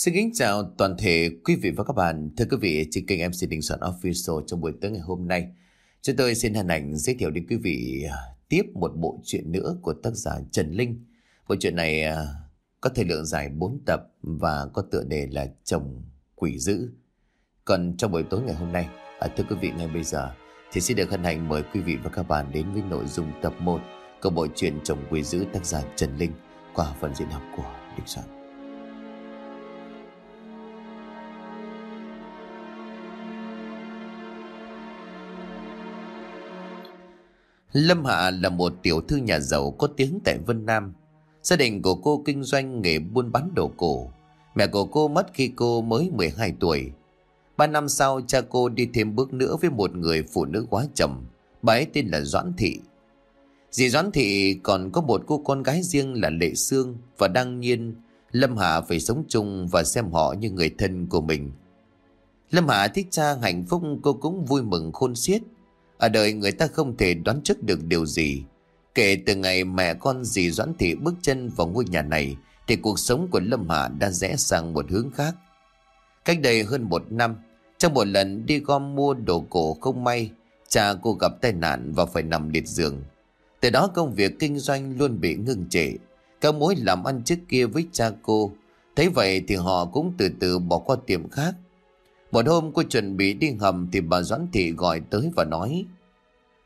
Xin kính chào toàn thể quý vị và các bạn. Thưa quý vị, trên kênh MC Đình Soạn Official trong buổi tối ngày hôm nay, chúng tôi xin hân hạnh giới thiệu đến quý vị à, tiếp một bộ truyện nữa của tác giả Trần Linh. Bộ truyện này à, có thời lượng dài 4 tập và có tựa đề là Chồng Quỷ Dữ. Còn trong buổi tối ngày hôm nay, à, thưa quý vị ngay bây giờ, thì xin được hân hạnh mời quý vị và các bạn đến với nội dung tập 1 của bộ truyện Chồng Quỷ Dữ tác giả Trần Linh qua phần diễn đọc của Đình Soạn. Lâm Hạ là một tiểu thư nhà giàu có tiếng tại Vân Nam. Gia đình của cô kinh doanh nghề buôn bán đồ cổ. Mẹ của cô mất khi cô mới 12 tuổi. Ba năm sau, cha cô đi thêm bước nữa với một người phụ nữ quá chồng. Bà ấy tên là Doãn Thị. Dì Doãn Thị còn có một cô con gái riêng là Lệ Sương và đương nhiên Lâm Hạ phải sống chung và xem họ như người thân của mình. Lâm Hạ thích cha hạnh phúc, cô cũng vui mừng khôn xiết. Ở đời người ta không thể đoán trước được điều gì. Kể từ ngày mẹ con dì Doãn Thị bước chân vào ngôi nhà này thì cuộc sống của Lâm Hạ đã rẽ sang một hướng khác. Cách đây hơn một năm, trong một lần đi gom mua đồ cổ không may, cha cô gặp tai nạn và phải nằm liệt giường. Từ đó công việc kinh doanh luôn bị ngưng trệ. Các mối làm ăn trước kia với cha cô, thấy vậy thì họ cũng từ từ bỏ qua tiệm khác một hôm cô chuẩn bị đi hầm thì bà Doãn Thị gọi tới và nói,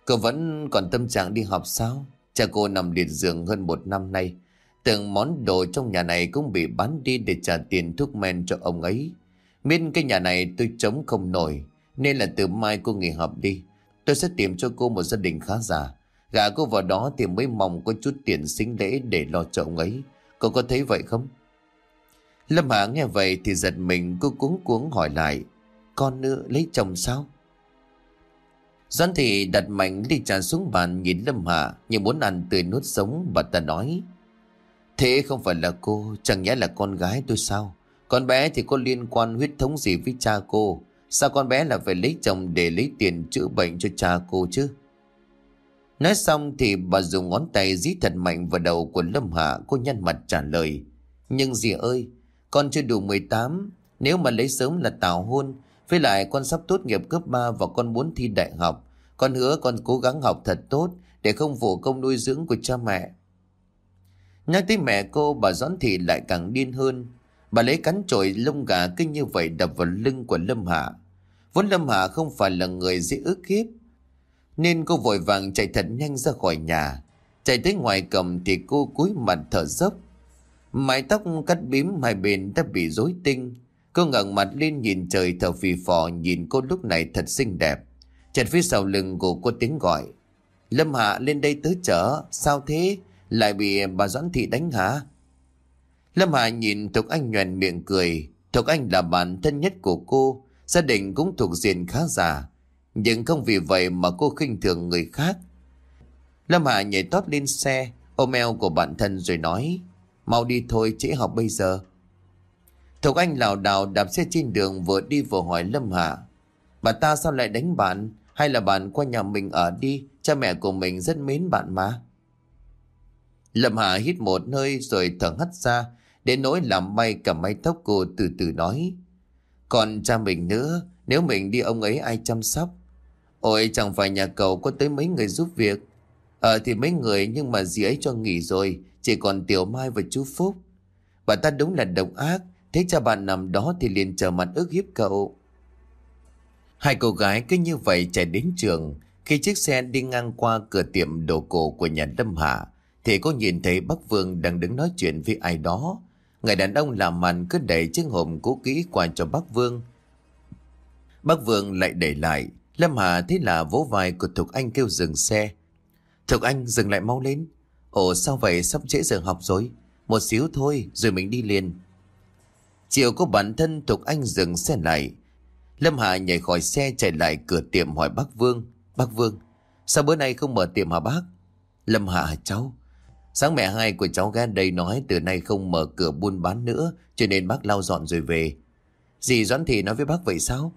Cô vẫn còn tâm trạng đi học sao? Cha cô nằm liệt giường hơn một năm nay. Từng món đồ trong nhà này cũng bị bán đi để trả tiền thuốc men cho ông ấy. Miên cái nhà này tôi chống không nổi. Nên là từ mai cô nghỉ học đi. Tôi sẽ tìm cho cô một gia đình khá giả. Gả cô vào đó thì mới mong có chút tiền sinh lễ để lo cho ông ấy. Cô có thấy vậy không? Lâm Hạ nghe vậy thì giật mình, cô cuống cuống hỏi lại. Con nữa lấy chồng sao? Doan thị đặt mạnh ly trà xuống bàn nhìn Lâm Hạ như muốn ăn tươi nuốt sống bà ta nói. Thế không phải là cô, chẳng nhẽ là con gái tôi sao? Con bé thì có liên quan huyết thống gì với cha cô? Sao con bé là phải lấy chồng để lấy tiền chữa bệnh cho cha cô chứ? Nói xong thì bà dùng ngón tay dí thật mạnh vào đầu của Lâm Hạ cô nhăn mặt trả lời. Nhưng dì ơi, con chưa đủ 18, nếu mà lấy sớm là tảo hôn với lại con sắp tốt nghiệp cấp 3 và con muốn thi đại học. Con hứa con cố gắng học thật tốt để không phụ công nuôi dưỡng của cha mẹ. Nhắc tới mẹ cô, bà Doãn Thị lại càng điên hơn. Bà lấy cắn trội lông gà kinh như vậy đập vào lưng của Lâm Hạ. Vốn Lâm Hạ không phải là người dễ ức hiếp. Nên cô vội vàng chạy thật nhanh ra khỏi nhà. Chạy tới ngoài cầm thì cô cúi mặt thở dốc. Mái tóc cắt bím hai bên đã bị rối tinh. Cô ngẩng mặt lên nhìn trời thở phì phò nhìn cô lúc này thật xinh đẹp. Chợt phía sau lưng của cô tiếng gọi. Lâm Hạ lên đây tứ chở, sao thế? Lại bị bà Doãn Thị đánh hả? Lâm Hạ nhìn Thục Anh nhoèn miệng cười. Thục Anh là bạn thân nhất của cô, gia đình cũng thuộc diện khá giả. Nhưng không vì vậy mà cô khinh thường người khác. Lâm Hạ nhảy tót lên xe, ôm eo của bạn thân rồi nói. Mau đi thôi, trễ học bây giờ. Thục Anh lảo đảo đạp xe trên đường vừa đi vừa hỏi Lâm hà Bà ta sao lại đánh bạn? Hay là bạn qua nhà mình ở đi? Cha mẹ của mình rất mến bạn mà. Lâm hà hít một hơi rồi thở hắt ra. Đến nỗi làm bay cả mái tóc cô từ từ nói. Còn cha mình nữa, nếu mình đi ông ấy ai chăm sóc? Ôi chẳng phải nhà cầu có tới mấy người giúp việc. Ờ thì mấy người nhưng mà dì ấy cho nghỉ rồi, chỉ còn Tiểu Mai và chú Phúc. Bà ta đúng là độc ác, Thế cha bạn nằm đó thì liền chờ mặt ức hiếp cậu. Hai cô gái cứ như vậy chạy đến trường. Khi chiếc xe đi ngang qua cửa tiệm đồ cổ của nhà Lâm Hạ, thì cô nhìn thấy bác Vương đang đứng nói chuyện với ai đó. Người đàn ông làm màn cứ đẩy chiếc hộp cũ kỹ qua cho bác Vương. Bác Vương lại đẩy lại. Lâm Hà thấy là vỗ vai của Thục Anh kêu dừng xe. Thục Anh dừng lại mau lên. Ồ sao vậy sắp trễ giờ học rồi. Một xíu thôi rồi mình đi liền. Chiều có bản thân Thục Anh dừng xe lại. Lâm Hà nhảy khỏi xe chạy lại cửa tiệm hỏi bác Vương. Bác Vương, sao bữa nay không mở tiệm hả bác? Lâm Hà cháu. Sáng mẹ hai của cháu ghé đây nói từ nay không mở cửa buôn bán nữa cho nên bác lau dọn rồi về. Dì Doãn Thị nói với bác vậy sao?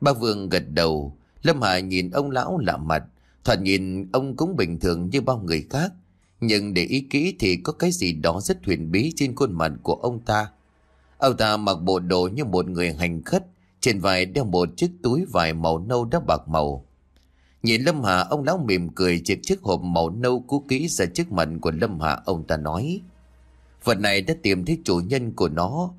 Bác Vương gật đầu. Lâm Hà nhìn ông lão lạ mặt. Thoạt nhìn ông cũng bình thường như bao người khác. Nhưng để ý kỹ thì có cái gì đó rất huyền bí trên khuôn mặt của ông ta. Ông ta mặc bộ đồ như một người hành khất, trên vai đeo một chiếc túi vải màu nâu đã bạc màu. Nhìn Lâm Hà, ông lão mỉm cười chiếc chiếc hộp màu nâu cũ kỹ ra trước mặt của Lâm Hà, ông ta nói. Vật này đã tìm thấy chủ nhân của nó.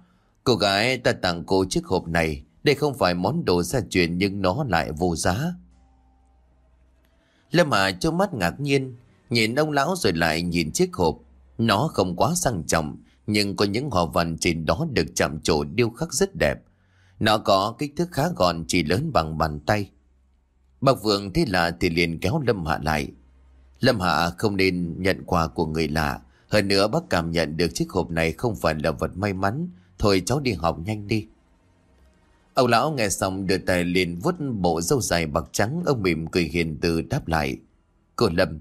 Cô gái ta tặng cô chiếc hộp này, đây không phải món đồ gia truyền nhưng nó lại vô giá. Lâm Hà cho mắt ngạc nhiên, nhìn ông lão rồi lại nhìn chiếc hộp. Nó không quá sang trọng, nhưng có những hoa văn trên đó được chạm trổ điêu khắc rất đẹp. Nó có kích thước khá gọn chỉ lớn bằng bàn tay. Bác Vượng thế lạ thì liền kéo Lâm Hạ lại. Lâm Hạ không nên nhận quà của người lạ. Hơn nữa bác cảm nhận được chiếc hộp này không phải là vật may mắn. Thôi cháu đi học nhanh đi. Ông lão nghe xong đưa tay liền vuốt bộ râu dài bạc trắng. Ông mỉm cười hiền từ đáp lại. Cô Lâm,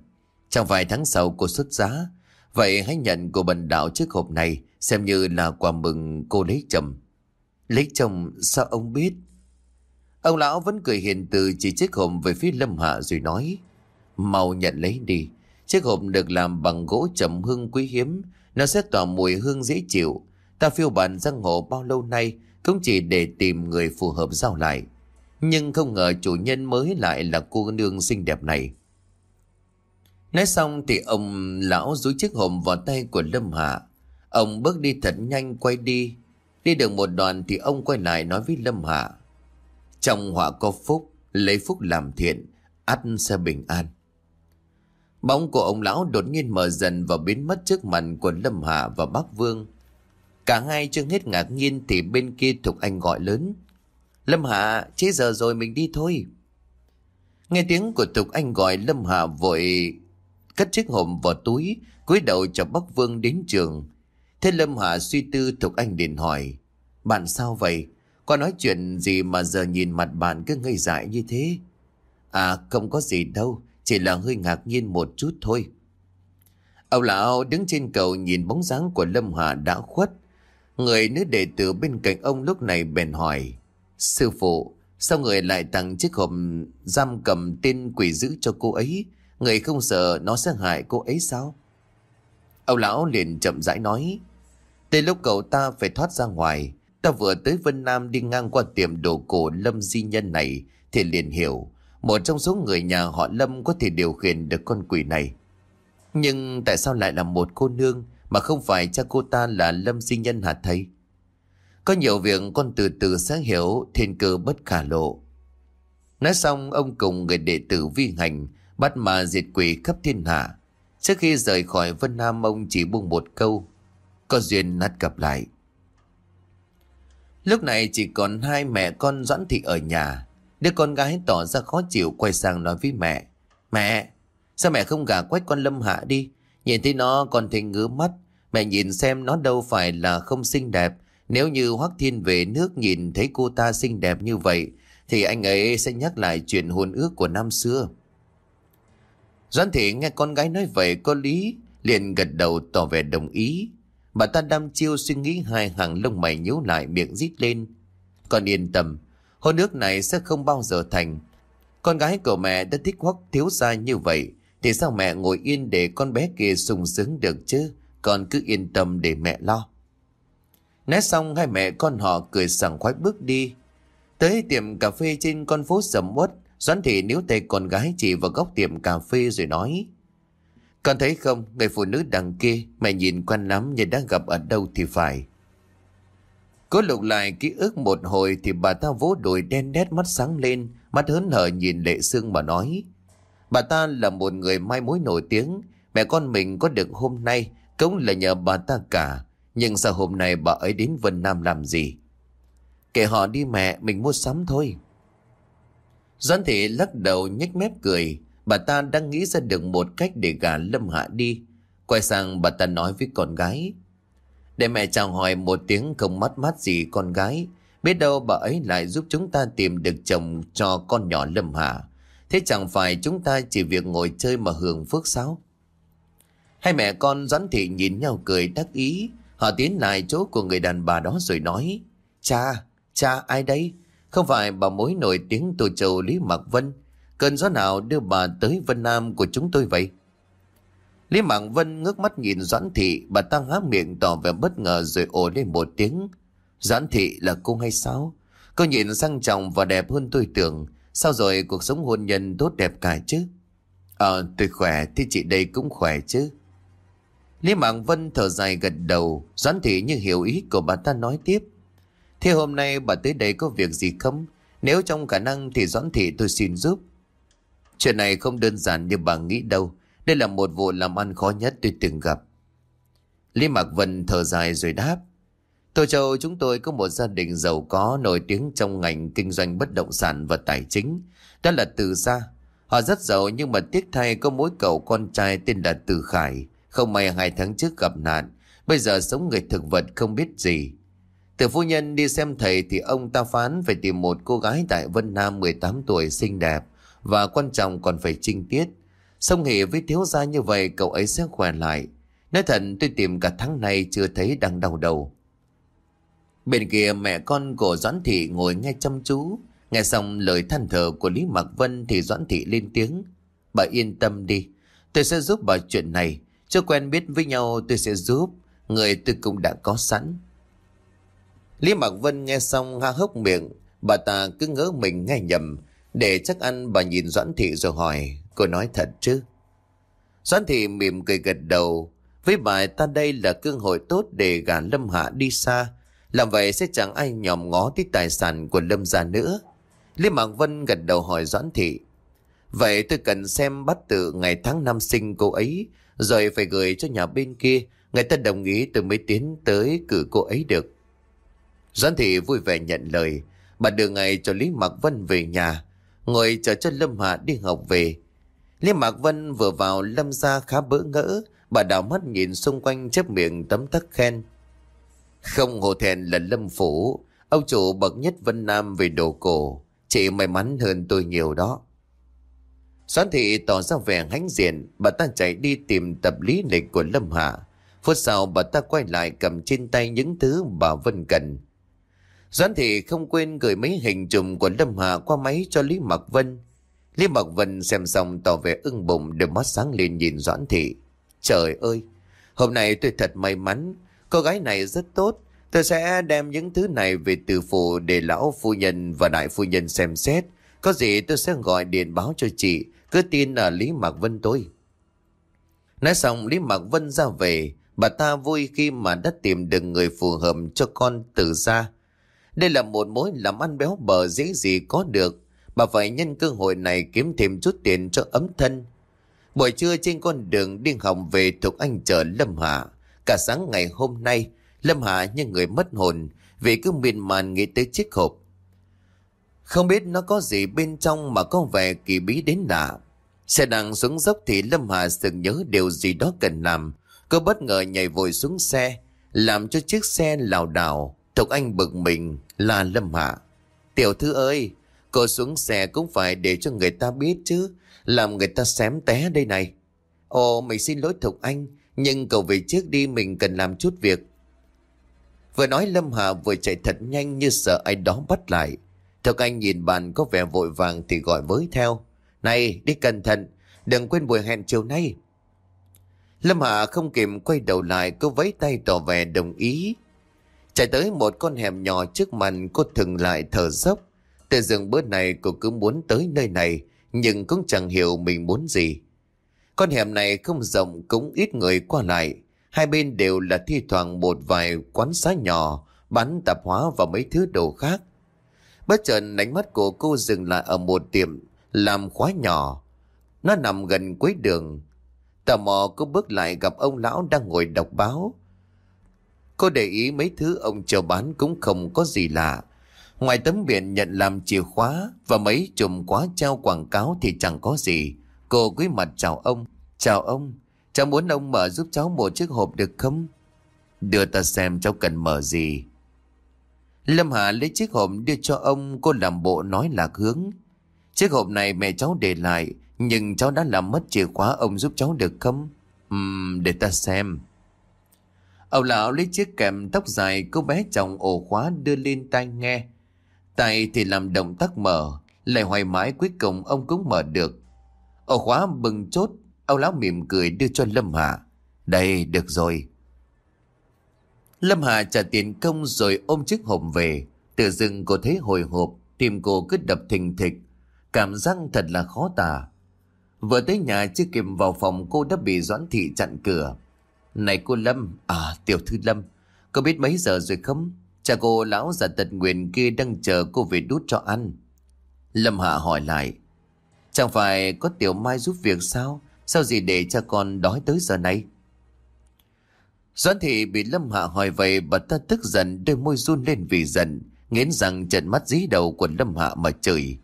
trong vài tháng sau cô xuất giá. Vậy hãy nhận của bần đạo chiếc hộp này xem như là quà mừng cô lấy chồng. Lấy chồng, sao ông biết? Ông lão vẫn cười hiền từ chỉ chiếc hộp về phía Lâm Hạ rồi nói. Mau nhận lấy đi. Chiếc hộp được làm bằng gỗ trầm hương quý hiếm. Nó sẽ tỏa mùi hương dễ chịu. Ta phiêu bản giang hồ bao lâu nay cũng chỉ để tìm người phù hợp giao lại. Nhưng không ngờ chủ nhân mới lại là cô nương xinh đẹp này. Nói xong thì ông lão rúi chiếc hộp vào tay của Lâm Hạ. Ông bước đi thật nhanh quay đi. Đi được một đoạn thì ông quay lại nói với Lâm Hạ. Trong họa có phúc, lấy phúc làm thiện, ắt sẽ bình an. Bóng của ông lão đột nhiên mở dần và biến mất trước mặt của Lâm Hạ và Bắc Vương. Cả hai chưa hết ngạc nhiên thì bên kia Thục Anh gọi lớn. Lâm Hạ, chế giờ rồi mình đi thôi. Nghe tiếng của Thục Anh gọi Lâm Hạ vội cất chiếc hộp vào túi, cúi đầu cho Bắc Vương đến trường. Thế Lâm Hạ suy tư Thục Anh liền hỏi. Bạn sao vậy? Có nói chuyện gì mà giờ nhìn mặt bạn cứ ngây dại như thế? À không có gì đâu, chỉ là hơi ngạc nhiên một chút thôi. Ông lão đứng trên cầu nhìn bóng dáng của Lâm Hạ đã khuất. Người nữ đệ tử bên cạnh ông lúc này bèn hỏi. Sư phụ, sao người lại tặng chiếc hộp giam cầm tên quỷ dữ cho cô ấy? Người không sợ nó sẽ hại cô ấy sao? Ông lão liền chậm rãi nói. Tới lúc cậu ta phải thoát ra ngoài, Ta vừa tới Vân Nam đi ngang qua tiệm đồ cổ Lâm Di Nhân này thì liền hiểu một trong số người nhà họ Lâm có thể điều khiển được con quỷ này. Nhưng tại sao lại là một cô nương mà không phải cha cô ta là Lâm Di Nhân hả thầy? Có nhiều việc con từ từ sẽ hiểu thiên cơ bất khả lộ. Nói xong ông cùng người đệ tử vi hành bắt mà diệt quỷ khắp thiên hạ. Trước khi rời khỏi Vân Nam ông chỉ buông một câu. Có duyên nát gặp lại. Lúc này chỉ còn hai mẹ con Doãn Thị ở nhà. Đứa con gái tỏ ra khó chịu quay sang nói với mẹ. Mẹ, sao mẹ không gả quách con Lâm Hạ đi? Nhìn thấy nó còn thấy ngứa mắt. Mẹ nhìn xem nó đâu phải là không xinh đẹp. Nếu như Hoác Thiên về nước nhìn thấy cô ta xinh đẹp như vậy, thì anh ấy sẽ nhắc lại chuyện hôn ước của năm xưa. Doãn Thị nghe con gái nói vậy có lý, liền gật đầu tỏ vẻ đồng ý. Bà ta đăm chiêu suy nghĩ hai hàng lông mày nhíu lại miệng rít lên. Con yên tâm, hôn nước này sẽ không bao giờ thành. Con gái của mẹ đã thích hoắc thiếu gia như vậy, thì sao mẹ ngồi yên để con bé kia sung sướng được chứ? Con cứ yên tâm để mẹ lo. Nói xong hai mẹ con họ cười sảng khoái bước đi. Tới tiệm cà phê trên con phố sầm uất, Doãn thị níu tay con gái chỉ vào góc tiệm cà phê rồi nói. Con thấy không, người phụ nữ đằng kia, mẹ nhìn quen lắm như đã gặp ở đâu thì phải. Cố lục lại ký ức một hồi thì bà ta vỗ đùi đen đét mắt sáng lên, mắt hớn hở nhìn lệ sương mà nói. Bà ta là một người mai mối nổi tiếng, mẹ con mình có được hôm nay cũng là nhờ bà ta cả. Nhưng sao hôm nay bà ấy đến Vân Nam làm gì? Kể họ đi mẹ, mình mua sắm thôi. Doãn thị lắc đầu nhếch mép cười, Bà ta đang nghĩ ra được một cách để gả Lâm Hạ đi. Quay sang bà ta nói với con gái. Để mẹ chào hỏi một tiếng không mất mát gì con gái. Biết đâu bà ấy lại giúp chúng ta tìm được chồng cho con nhỏ Lâm Hạ. Thế chẳng phải chúng ta chỉ việc ngồi chơi mà hưởng phước sao? Hai mẹ con Doãn Thị nhìn nhau cười đắc ý. Họ tiến lại chỗ của người đàn bà đó rồi nói. Cha, cha ai đây? Không phải bà mối nổi tiếng tổ châu Lý Mạc Vân Cơn gió nào đưa bà tới Vân Nam của chúng tôi vậy? Lý Mạc Vân ngước mắt nhìn Doãn Thị, bà ta há miệng tỏ vẻ bất ngờ rồi ồ lên một tiếng. Doãn thị là cô hay sao? Cô nhìn sang trọng và đẹp hơn tôi tưởng. Sao rồi cuộc sống hôn nhân tốt đẹp cả chứ? Ờ tôi khỏe thì chị đây cũng khỏe chứ. Lý Mạng Vân thở dài gật đầu. Doãn thị như hiểu ý của bà ta nói tiếp. Thế hôm nay bà tới đây có việc gì không? Nếu trong khả năng thì Doãn thị tôi xin giúp. Chuyện này không đơn giản như bà nghĩ đâu. Đây là một vụ làm ăn khó nhất tôi từng gặp. Lý Mạc Vân thở dài rồi đáp. Tô Châu, chúng tôi có một gia đình giàu có nổi tiếng trong ngành kinh doanh bất động sản và tài chính. Đó là Từ Gia. Họ rất giàu nhưng mà tiếc thay có mối cậu con trai tên là Từ Khải. Không may hai tháng trước gặp nạn. Bây giờ sống người thực vật không biết gì. Từ phu nhân đi xem thầy thì ông ta phán phải tìm một cô gái tại Vân Nam 18 tuổi xinh đẹp và quan trọng còn phải trinh tiết. Xong nghỉ với thiếu gia như vậy, cậu ấy sẽ khỏe lại. Nói thật, tôi tìm cả tháng nay chưa thấy đang đau đầu. Bên kia, mẹ con của Doãn Thị ngồi nghe chăm chú. Nghe xong lời than thở của Lý Mạc Vân thì Doãn Thị lên tiếng. Bà yên tâm đi. Tôi sẽ giúp bà chuyện này. Chưa quen biết với nhau, tôi sẽ giúp. Người tôi cũng đã có sẵn. Lý Mạc Vân nghe xong ha hốc miệng. Bà ta cứ ngỡ mình nghe nhầm. Để chắc ăn bà nhìn Doãn Thị rồi hỏi. Cô nói thật chứ? Doãn Thị mỉm cười gật đầu. Với bà ta đây là cơ hội tốt để gả Lâm Hạ đi xa. Làm vậy sẽ chẳng ai nhòm ngó tới tài sản của Lâm gia nữa. Lý Mạc Vân gật đầu hỏi Doãn Thị. Vậy tôi cần xem bắt tự ngày tháng năm sinh cô ấy, rồi phải gửi cho nhà bên kia. Người ta đồng ý tôi mới tiến tới cử cô ấy được. Doãn Thị vui vẻ nhận lời. Bà đưa ngày cho Lý Mạc Vân về nhà, ngồi chờ cho Lâm Hạ đi học về. Lý Mạc Vân vừa vào Lâm gia khá bỡ ngỡ, bà đào mắt nhìn xung quanh chép miệng tấm tắc khen. Không hồ thẹn là Lâm Phủ, ông chủ bậc nhất Vân Nam về đồ cổ. Chị may mắn hơn tôi nhiều đó. Doãn thị tỏ ra vẻ hãnh diện, bà ta chạy đi tìm tập lý lịch của Lâm Hạ. Phút sau bà ta quay lại cầm trên tay những thứ bà Vân cần. Doãn thị không quên gửi mấy hình chụp của Lâm hà qua máy cho Lý Mặc Vân. Lý Mặc Vân xem xong tỏ vẻ ưng bụng đôi mắt sáng lên nhìn Doãn thị. Trời ơi, hôm nay tôi thật may mắn, cô gái này rất tốt. Tôi sẽ đem những thứ này về từ phủ để lão phu nhân và đại phu nhân xem xét. Có gì tôi sẽ gọi điện báo cho chị, cứ tin là Lý Mạc Vân tôi. Nói xong Lý Mạc Vân ra về, bà ta vui khi mà đã tìm được người phù hợp cho con từ xa. Đây là một mối làm ăn béo bở dễ gì có được. Bà phải nhân cơ hội này kiếm thêm chút tiền cho ấm thân. Buổi trưa trên con đường đi Hồng về thuộc anh chợ Lâm Hạ. Cả sáng ngày hôm nay, Lâm Hạ như người mất hồn vì cứ miên man nghĩ tới chiếc hộp. Không biết nó có gì bên trong mà có vẻ kỳ bí đến lạ. Xe đang xuống dốc thì Lâm Hà sừng nhớ điều gì đó cần làm. Cô bất ngờ nhảy vội xuống xe, làm cho chiếc xe lảo đảo. Thục Anh bực mình là Lâm Hạ. Tiểu thư ơi, cô xuống xe cũng phải để cho người ta biết chứ. Làm người ta xém té đây này. Ồ, mình xin lỗi Thục Anh, nhưng cậu về trước đi mình cần làm chút việc. Vừa nói Lâm Hà vừa chạy thật nhanh như sợ ai đó bắt lại. Thục Anh nhìn bạn có vẻ vội vàng thì gọi với theo. Này, đi cẩn thận, đừng quên buổi hẹn chiều nay. Lâm Hạ không kịp quay đầu lại, cô vẫy tay tỏ vẻ đồng ý. Chạy tới một con hẻm nhỏ trước mặt cô thừng lại thở dốc. Từ rừng bữa này cô cứ muốn tới nơi này, nhưng cũng chẳng hiểu mình muốn gì. Con hẻm này không rộng cũng ít người qua lại. Hai bên đều là thi thoảng một vài quán xá nhỏ, bán tạp hóa và mấy thứ đồ khác. Bất chợt ánh mắt của cô dừng lại ở một tiệm làm khóa nhỏ. Nó nằm gần cuối đường. Tò mò cô bước lại gặp ông lão đang ngồi đọc báo. Cô để ý mấy thứ ông chờ bán cũng không có gì lạ. Ngoài tấm biển nhận làm chìa khóa và mấy chùm quá treo quảng cáo thì chẳng có gì. Cô quý mặt chào ông. Chào ông, cháu muốn ông mở giúp cháu một chiếc hộp được không? Đưa ta xem cháu cần mở gì. Lâm Hà lấy chiếc hộp đưa cho ông, cô làm bộ nói lạc hướng. Chiếc hộp này mẹ cháu để lại, nhưng cháu đã làm mất chìa khóa ông giúp cháu được không? Ừm, để ta xem. Ông lão lấy chiếc kèm tóc dài cô bé chồng ổ khóa đưa lên tai nghe. Tay thì làm động tác mở, lại hoài mãi cuối cùng ông cũng mở được. Ổ khóa bừng chốt, ông lão mỉm cười đưa cho Lâm Hạ. Đây, được rồi. Lâm Hà trả tiền công rồi ôm chiếc hộp về. Tự dưng cô thấy hồi hộp, tim cô cứ đập thình thịch. Cảm giác thật là khó tả. Vừa tới nhà chưa kịp vào phòng cô đã bị Doãn Thị chặn cửa. Này cô Lâm, à tiểu thư Lâm, có biết mấy giờ rồi không? Cha cô lão già tật nguyện kia đang chờ cô về đút cho ăn. Lâm Hạ hỏi lại. Chẳng phải có tiểu mai giúp việc sao? Sao gì để cha con đói tới giờ này? Doãn thị bị Lâm Hạ hỏi vậy bà ta tức giận đôi môi run lên vì giận. Nghiến rằng trận mắt dí đầu của Lâm Hạ mà chửi.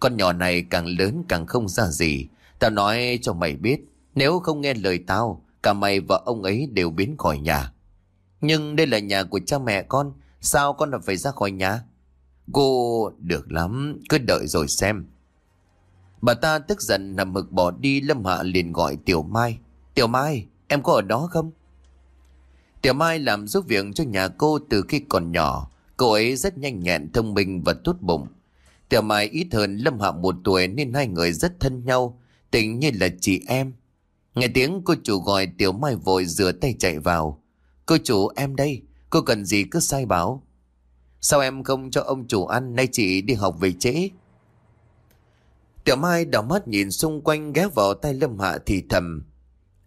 Con nhỏ này càng lớn càng không ra gì. Tao nói cho mày biết. Nếu không nghe lời tao, cả mày và ông ấy đều biến khỏi nhà. Nhưng đây là nhà của cha mẹ con. Sao con lại phải ra khỏi nhà? Cô được lắm, cứ đợi rồi xem. Bà ta tức giận nằm mực bỏ đi Lâm Hạ liền gọi Tiểu Mai. Tiểu Mai, em có ở đó không? Tiểu Mai làm giúp việc cho nhà cô từ khi còn nhỏ. Cô ấy rất nhanh nhẹn, thông minh và tốt bụng. Tiểu Mai ít hơn Lâm Hạ một tuổi nên hai người rất thân nhau, tình như là chị em. Nghe tiếng cô chủ gọi Tiểu Mai vội rửa tay chạy vào. Cô chủ em đây, cô cần gì cứ sai bảo. Sao em không cho ông chủ ăn, nay chị đi học về trễ. Tiểu Mai đỏ mắt nhìn xung quanh ghé vào tay Lâm Hạ thì thầm.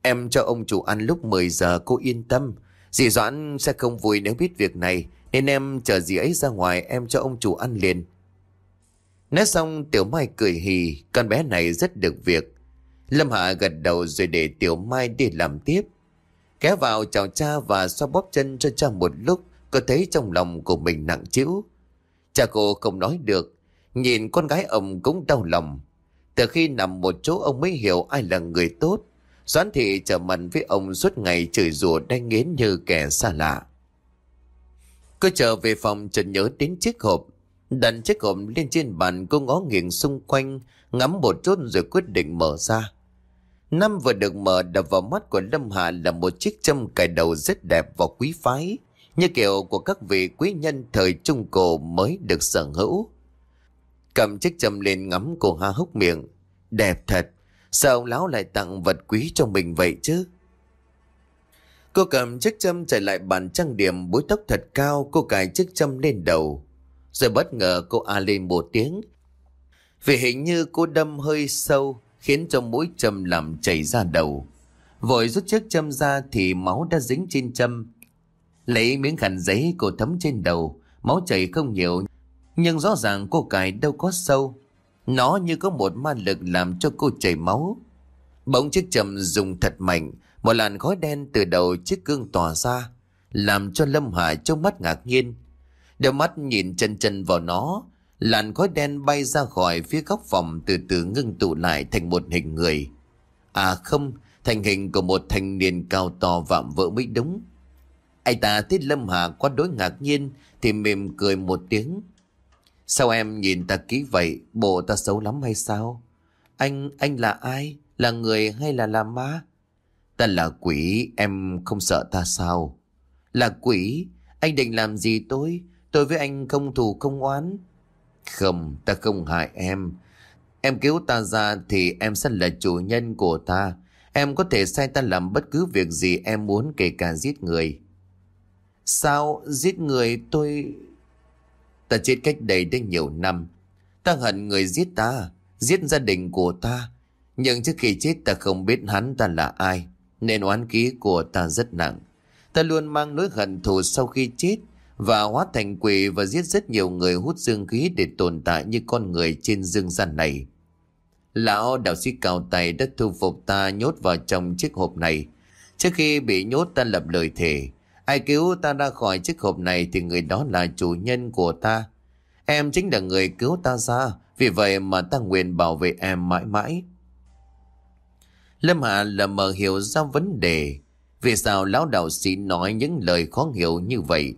Em cho ông chủ ăn lúc 10 giờ cô yên tâm. Dì Doãn sẽ không vui nếu biết việc này nên em chờ dì ấy ra ngoài em cho ông chủ ăn liền. Nói xong Tiểu Mai cười hì con bé này rất được việc. Lâm Hạ gật đầu rồi để Tiểu Mai đi làm tiếp. Kéo vào chào cha và xoa bóp chân cho cha một lúc có thấy trong lòng của mình nặng trĩu, Cha cô không nói được Nhìn con gái ông cũng đau lòng. Từ khi nằm một chỗ ông mới hiểu ai là người tốt. Doãn thị trở mặt với ông suốt ngày chửi rủa đanh nghiến như kẻ xa lạ. Cứ trở về phòng chợt nhớ đến chiếc hộp. Đặt chiếc hộp lên trên bàn cô ngó nghiêng xung quanh Ngắm một chút rồi quyết định mở ra. Năm vừa được mở đập vào mắt của Lâm Hà là một chiếc châm cài đầu rất đẹp và quý phái như kiểu của các vị quý nhân thời Trung Cổ mới được sở hữu. Cầm chiếc châm lên ngắm cô ha hốc miệng. Đẹp thật, sao ông lão lại tặng vật quý cho mình vậy chứ? Cô cầm chiếc châm chạy lại bàn trang điểm búi tóc thật cao, cô cài chiếc châm lên đầu. Rồi bất ngờ cô a lên một tiếng. Vì hình như cô đâm hơi sâu, khiến cho mũi châm làm chảy ra đầu. Vội rút chiếc châm ra thì máu đã dính trên châm. Lấy miếng khăn giấy cô thấm trên đầu, máu chảy không nhiều, nhưng rõ ràng cô cài đâu có sâu. Nó như có một ma lực làm cho cô chảy máu. Bỗng chiếc châm dùng thật mạnh, một làn khói đen từ đầu chiếc gương tỏa ra, làm cho Lâm Hải trông mắt ngạc nhiên. đôi mắt nhìn chân chân vào nó, làn khói đen bay ra khỏi phía góc phòng từ từ ngưng tụ lại thành một hình người. À không, thành hình của một thanh niên cao to vạm vỡ mới đúng. Anh ta thấy Lâm Hà quá đối ngạc nhiên thì mềm cười một tiếng. Sao em nhìn ta kỹ vậy? Bộ ta xấu lắm hay sao? Anh, anh là ai? Là người hay là là ma? Ta là quỷ, em không sợ ta sao? Là quỷ? Anh định làm gì tôi? Tôi với anh không thù không oán. Không, ta không hại em. Em cứu ta ra thì em sẽ là chủ nhân của ta. Em có thể sai ta làm bất cứ việc gì em muốn kể cả giết người. Sao giết người tôi... Ta chết cách đây đã nhiều năm. Ta hận người giết ta, giết gia đình của ta. Nhưng trước khi chết ta không biết hắn ta là ai, nên oán ký của ta rất nặng. Ta luôn mang nỗi hận thù sau khi chết và hóa thành quỷ và giết rất nhiều người hút dương khí để tồn tại như con người trên dương gian này. Lão đạo sĩ cao tay đã thu phục ta nhốt vào trong chiếc hộp này. Trước khi bị nhốt ta lập lời thề, ai cứu ta ra khỏi chiếc hộp này thì người đó là chủ nhân của ta. Em chính là người cứu ta ra, vì vậy mà ta nguyện bảo vệ em mãi mãi. Lâm Hạ là mờ hiểu ra vấn đề, vì sao lão đạo sĩ nói những lời khó hiểu như vậy.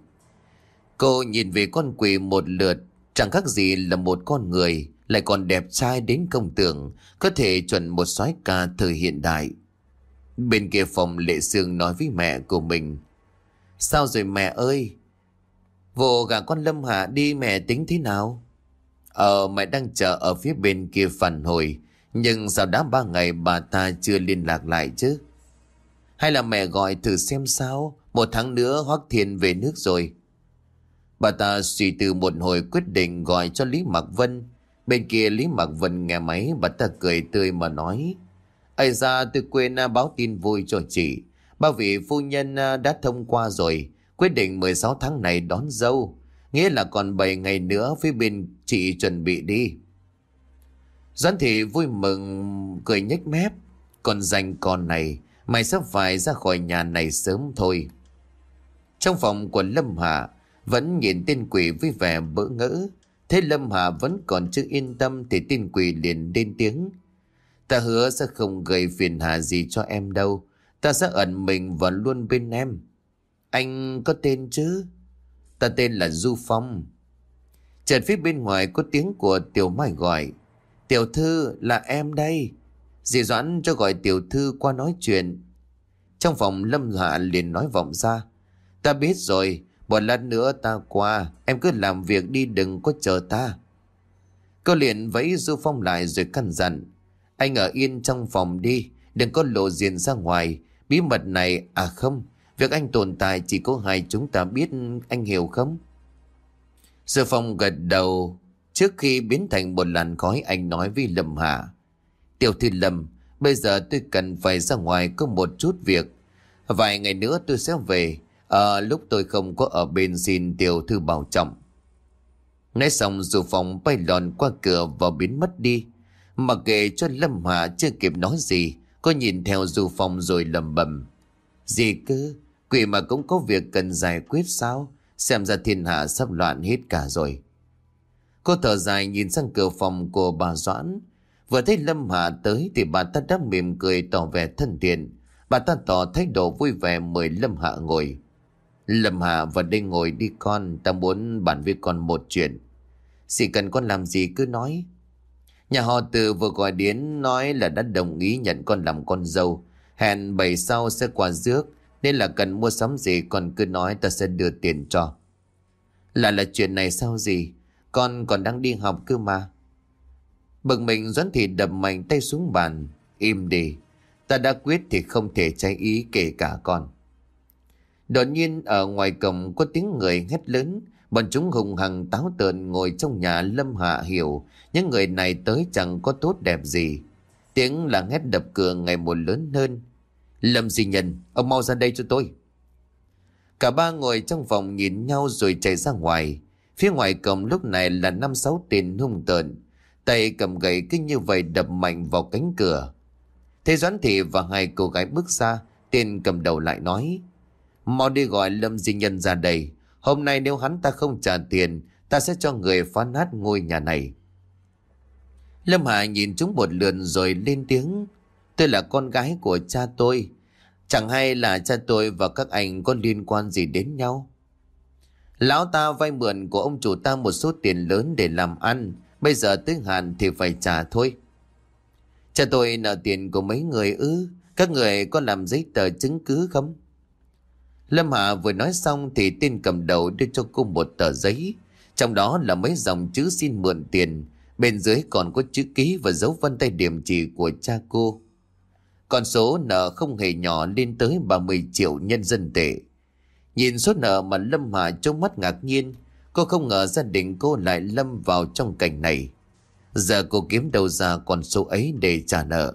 Cô nhìn về con quỷ một lượt, chẳng khác gì là một con người, lại còn đẹp trai đến công tưởng, có thể chuẩn một soái ca thời hiện đại. Bên kia phòng Lệ Sương nói với mẹ của mình, Sao rồi mẹ ơi? Vô gả con Lâm Hạ đi mẹ tính thế nào? Ờ mẹ đang chờ ở phía bên kia phản hồi, nhưng sao đã ba ngày bà ta chưa liên lạc lại chứ? Hay là mẹ gọi thử xem sao? Một tháng nữa Hoác Thiên về nước rồi. Bà ta suy tư một hồi quyết định gọi cho Lý Mạc Vân. Bên kia Lý Mạc Vân nghe máy bà ta cười tươi mà nói. Ây ra tôi quên à, báo tin vui cho chị. Ba vị phu nhân à, đã thông qua rồi. Quyết định 16 tháng này đón dâu. Nghĩa là còn 7 ngày nữa phía bên chị chuẩn bị đi. Doãn thị vui mừng cười nhếch mép. Còn dành con này, mày sắp phải ra khỏi nhà này sớm thôi. Trong phòng của Lâm Hạ, vẫn nhìn tên quỷ với vẻ bỡ ngỡ. Thế Lâm hà vẫn còn chưa yên tâm thì tên quỷ liền lên tiếng. Ta hứa sẽ không gây phiền hà gì cho em đâu. Ta sẽ ẩn mình và luôn bên em. Anh có tên chứ? Ta tên là Du Phong. Chợt phía bên ngoài có tiếng của Tiểu Mai gọi. Tiểu thư là em đây. Dì Doãn cho gọi tiểu thư qua nói chuyện. Trong phòng Lâm Hạ liền nói vọng ra. Ta biết rồi, một lát nữa ta qua, em cứ làm việc đi đừng có chờ ta. Cô liền vẫy Du Phong lại rồi căn dặn. Anh ở yên trong phòng đi, đừng có lộ diện ra ngoài. Bí mật này, à không, việc anh tồn tại chỉ có hai chúng ta biết, anh hiểu không? Du Phong gật đầu, trước khi biến thành một làn khói anh nói với Lâm Hạ. Tiểu thư Lâm, bây giờ tôi cần phải ra ngoài có một chút việc. Vài ngày nữa tôi sẽ về, à, lúc tôi không có ở bên xin tiểu thư bảo trọng. Nói xong dù phòng bay lòn qua cửa và biến mất đi. Mặc kệ cho Lâm Hạ chưa kịp nói gì, cô nhìn theo dù phòng rồi lầm bầm. Gì cơ, quỷ mà cũng có việc cần giải quyết sao? Xem ra thiên hạ sắp loạn hết cả rồi. Cô thở dài nhìn sang cửa phòng của bà Doãn. Vừa thấy Lâm Hạ tới thì bà ta đã mỉm cười tỏ vẻ thân thiện. Bà ta tỏ thái độ vui vẻ mời Lâm Hạ ngồi. Lâm Hạ vào đây ngồi đi con, ta muốn bàn với con một chuyện. Chỉ cần con làm gì cứ nói. Nhà họ từ vừa gọi đến nói là đã đồng ý nhận con làm con dâu. Hẹn bảy sau sẽ qua rước, nên là cần mua sắm gì con cứ nói ta sẽ đưa tiền cho. Là là chuyện này sao gì? Con còn đang đi học cơ mà. Bực mình Doãn Thị đập mạnh tay xuống bàn. Im đi. Ta đã quyết thì không thể trái ý kể cả con. Đột nhiên ở ngoài cổng có tiếng người hét lớn. Bọn chúng hùng hằng táo tợn ngồi trong nhà Lâm Hạ hiểu. Những người này tới chẳng có tốt đẹp gì. Tiếng là hét đập cửa ngày một lớn hơn. Lâm di nhân, ông mau ra đây cho tôi. Cả ba ngồi trong phòng nhìn nhau rồi chạy ra ngoài. Phía ngoài cổng lúc này là năm sáu tên hung tợn. Tay cầm gậy cứ như vậy đập mạnh vào cánh cửa. Thế Doãn Thị và hai cô gái bước ra, tên cầm đầu lại nói. Mau đi gọi Lâm Di Nhân ra đây. Hôm nay nếu hắn ta không trả tiền, ta sẽ cho người phá nát ngôi nhà này. Lâm Hà nhìn chúng một lượt rồi lên tiếng. Tôi là con gái của cha tôi. Chẳng hay là cha tôi và các anh có liên quan gì đến nhau. Lão ta vay mượn của ông chủ ta một số tiền lớn để làm ăn. Bây giờ tới hạn thì phải trả thôi. Cha tôi nợ tiền của mấy người ư. Các người có làm giấy tờ chứng cứ không? Lâm Hạ vừa nói xong thì tên cầm đầu đưa cho cô một tờ giấy. Trong đó là mấy dòng chữ xin mượn tiền. Bên dưới còn có chữ ký và dấu vân tay điểm chỉ của cha cô. Con số nợ không hề nhỏ lên tới 30 triệu nhân dân tệ. Nhìn số nợ mà Lâm Hạ trông mắt ngạc nhiên, cô không ngờ gia đình cô lại lâm vào trong cảnh này. Giờ cô kiếm đâu ra con số ấy để trả nợ.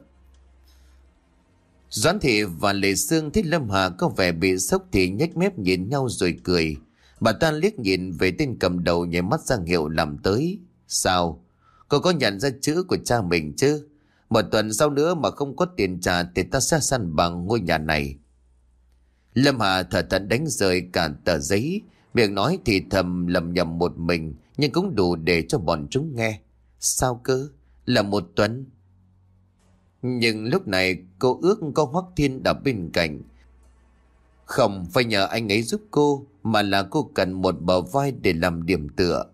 Doãn Thị và Lệ Sương thấy Lâm Hà có vẻ bị sốc thì nhếch mép nhìn nhau rồi cười. Bà ta liếc nhìn về tên cầm đầu nhảy mắt ra hiệu làm tới. Sao? Cô có nhận ra chữ của cha mình chứ? Một tuần sau nữa mà không có tiền trả thì ta sẽ săn bằng ngôi nhà này. Lâm Hà thở thận đánh rơi cả tờ giấy, miệng nói thì thầm lầm nhầm một mình, nhưng cũng đủ để cho bọn chúng nghe. Sao cơ? Là một tuần? Nhưng lúc này cô ước có Hoắc Thiên ở bên cạnh. Không phải nhờ anh ấy giúp cô, mà là cô cần một bờ vai để làm điểm tựa.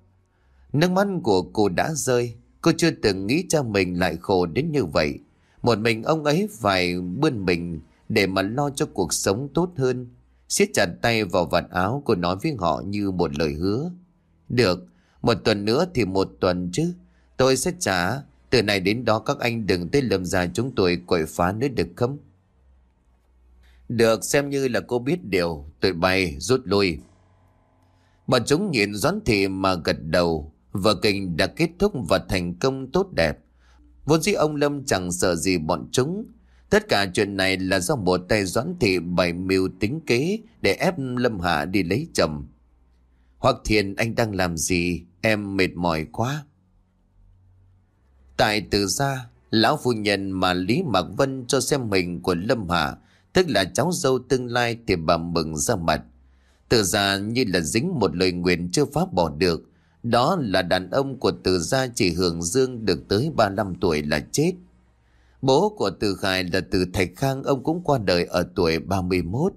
Nước mắt của cô đã rơi, cô chưa từng nghĩ cha mình lại khổ đến như vậy. Một mình ông ấy phải bươn mình để mà lo cho cuộc sống tốt hơn. siết chặt tay vào vạt áo cô nói với họ như một lời hứa. Được, một tuần nữa thì một tuần chứ. Tôi sẽ trả, từ này đến đó các anh đừng tới lâm gia chúng tôi quậy phá nữa được không? Được xem như là cô biết điều, tụi bay rút lui. Bọn chúng nhìn Doãn Thị mà gật đầu, vở kịch đã kết thúc và thành công tốt đẹp. Vốn dĩ ông Lâm chẳng sợ gì bọn chúng, Tất cả chuyện này là do một tay Doãn Thị bày mưu tính kế để ép Lâm Hạ đi lấy chồng. Hoặc thiền anh đang làm gì? Em mệt mỏi quá. Tại từ gia, lão phu nhân mà Lý Mạc Vân cho xem mình của Lâm Hạ, tức là cháu dâu tương lai thì bà mừng ra mặt. Từ gia như là dính một lời nguyện chưa phá bỏ được. Đó là đàn ông của từ gia chỉ hưởng dương được tới 35 tuổi là chết. Bố của Từ Khải là Từ Thạch Khang ông cũng qua đời ở tuổi 31.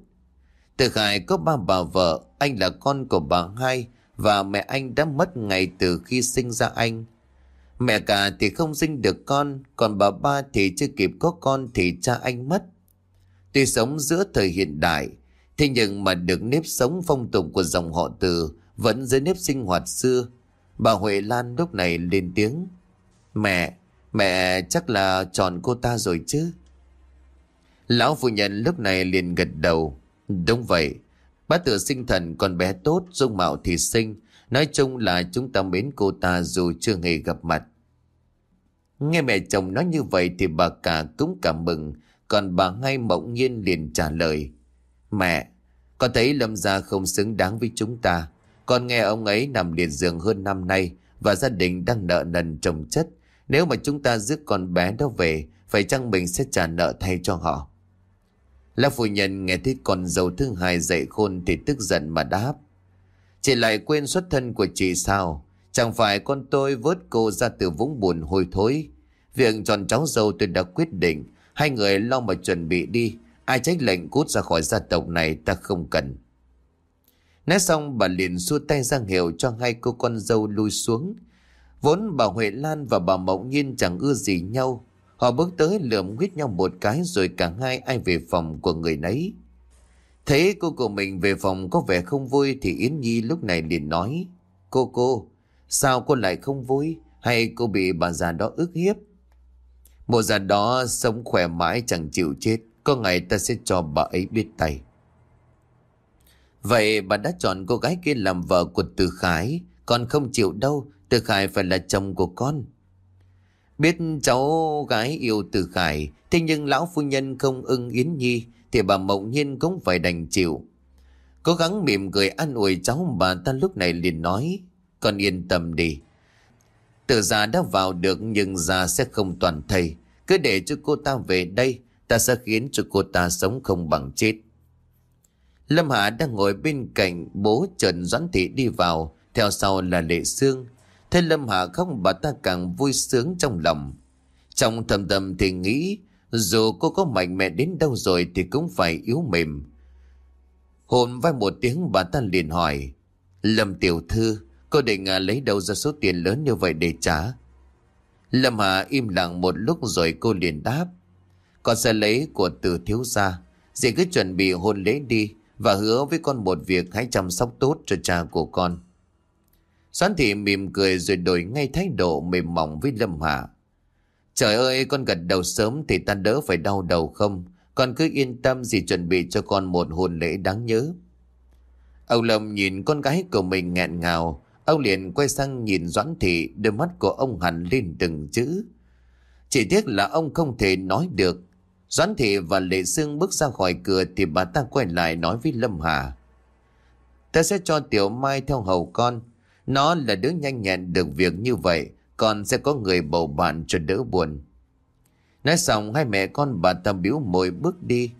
Từ Khải có ba bà vợ, anh là con của bà hai và mẹ anh đã mất ngày từ khi sinh ra anh. Mẹ cả thì không sinh được con, còn bà ba thì chưa kịp có con thì cha anh mất. Tuy sống giữa thời hiện đại, thế nhưng mà được nếp sống phong tục của dòng họ Từ vẫn dưới nếp sinh hoạt xưa. Bà Huệ Lan lúc này lên tiếng. Mẹ, Mẹ chắc là chọn cô ta rồi chứ Lão phụ nhân lúc này liền gật đầu Đúng vậy Bác tự sinh thần còn bé tốt Dung mạo thì xinh Nói chung là chúng ta mến cô ta dù chưa hề gặp mặt Nghe mẹ chồng nói như vậy Thì bà cả cũng cảm mừng Còn bà ngay mộng nhiên liền trả lời Mẹ Con thấy Lâm Gia không xứng đáng với chúng ta Con nghe ông ấy nằm liệt giường hơn năm nay Và gia đình đang nợ nần chồng chất nếu mà chúng ta giữ con bé đó về, phải chăng mình sẽ trả nợ thay cho họ? Lão phu nhân nghe thấy con dâu thứ hai dậy khôn thì tức giận mà đáp. Chị lại quên xuất thân của chị sao? Chẳng phải con tôi vớt cô ra từ vũng buồn hôi thối. Việc chọn cháu dâu tôi đã quyết định. Hai người lo mà chuẩn bị đi. Ai trách lệnh cút ra khỏi gia tộc này ta không cần. Nói xong, bà liền xua tay ra hiệu cho hai cô con dâu lui xuống. Vốn bà Huệ Lan và bà Mộng Nhiên chẳng ưa gì nhau. Họ bước tới lượm huyết nhau một cái rồi cả hai ai về phòng của người nấy. Thấy cô của mình về phòng có vẻ không vui thì Yến Nhi lúc này liền nói. Cô cô, sao cô lại không vui? Hay cô bị bà già đó ức hiếp? Một già đó sống khỏe mãi chẳng chịu chết. Có ngày ta sẽ cho bà ấy biết tay. Vậy bà đã chọn cô gái kia làm vợ của Từ Khải. Còn không chịu đâu từ Khải phải là chồng của con. Biết cháu gái yêu Từ Khải, thế nhưng lão phu nhân không ưng Yến Nhi, thì bà Mộng Nhiên cũng phải đành chịu. Cố gắng mỉm cười an ủi cháu bà ta lúc này liền nói, con yên tâm đi. Tử già đã vào được nhưng già sẽ không toàn thầy. Cứ để cho cô ta về đây, ta sẽ khiến cho cô ta sống không bằng chết. Lâm Hạ đang ngồi bên cạnh bố Trần Doãn Thị đi vào, theo sau là Lệ Sương. Thấy Lâm Hạ không bà ta càng vui sướng trong lòng. Trong thầm thầm thì nghĩ dù cô có mạnh mẽ đến đâu rồi thì cũng phải yếu mềm. Hồn vai một tiếng bà ta liền hỏi Lâm tiểu thư Cô định à, lấy đâu ra số tiền lớn như vậy để trả Lâm Hà im lặng một lúc rồi cô liền đáp Con sẽ lấy của từ thiếu gia Dì cứ chuẩn bị hôn lễ đi Và hứa với con một việc hãy chăm sóc tốt cho cha của con Xoán thị mỉm cười rồi đổi ngay thái độ mềm mỏng với Lâm Hà. Trời ơi con gật đầu sớm thì ta đỡ phải đau đầu không? Con cứ yên tâm gì chuẩn bị cho con một hôn lễ đáng nhớ. Ông Lâm nhìn con gái của mình nghẹn ngào. Ông liền quay sang nhìn Doãn Thị, đôi mắt của ông hẳn lên từng chữ. Chỉ tiếc là ông không thể nói được. Doãn Thị và Lệ Sương bước ra khỏi cửa thì bà ta quay lại nói với Lâm Hà. Ta sẽ cho Tiểu Mai theo hầu con. Nó là đứa nhanh nhẹn được việc như vậy, con sẽ có người bầu bạn cho đỡ buồn. Nói xong, hai mẹ con bà ta biểu môi bước đi.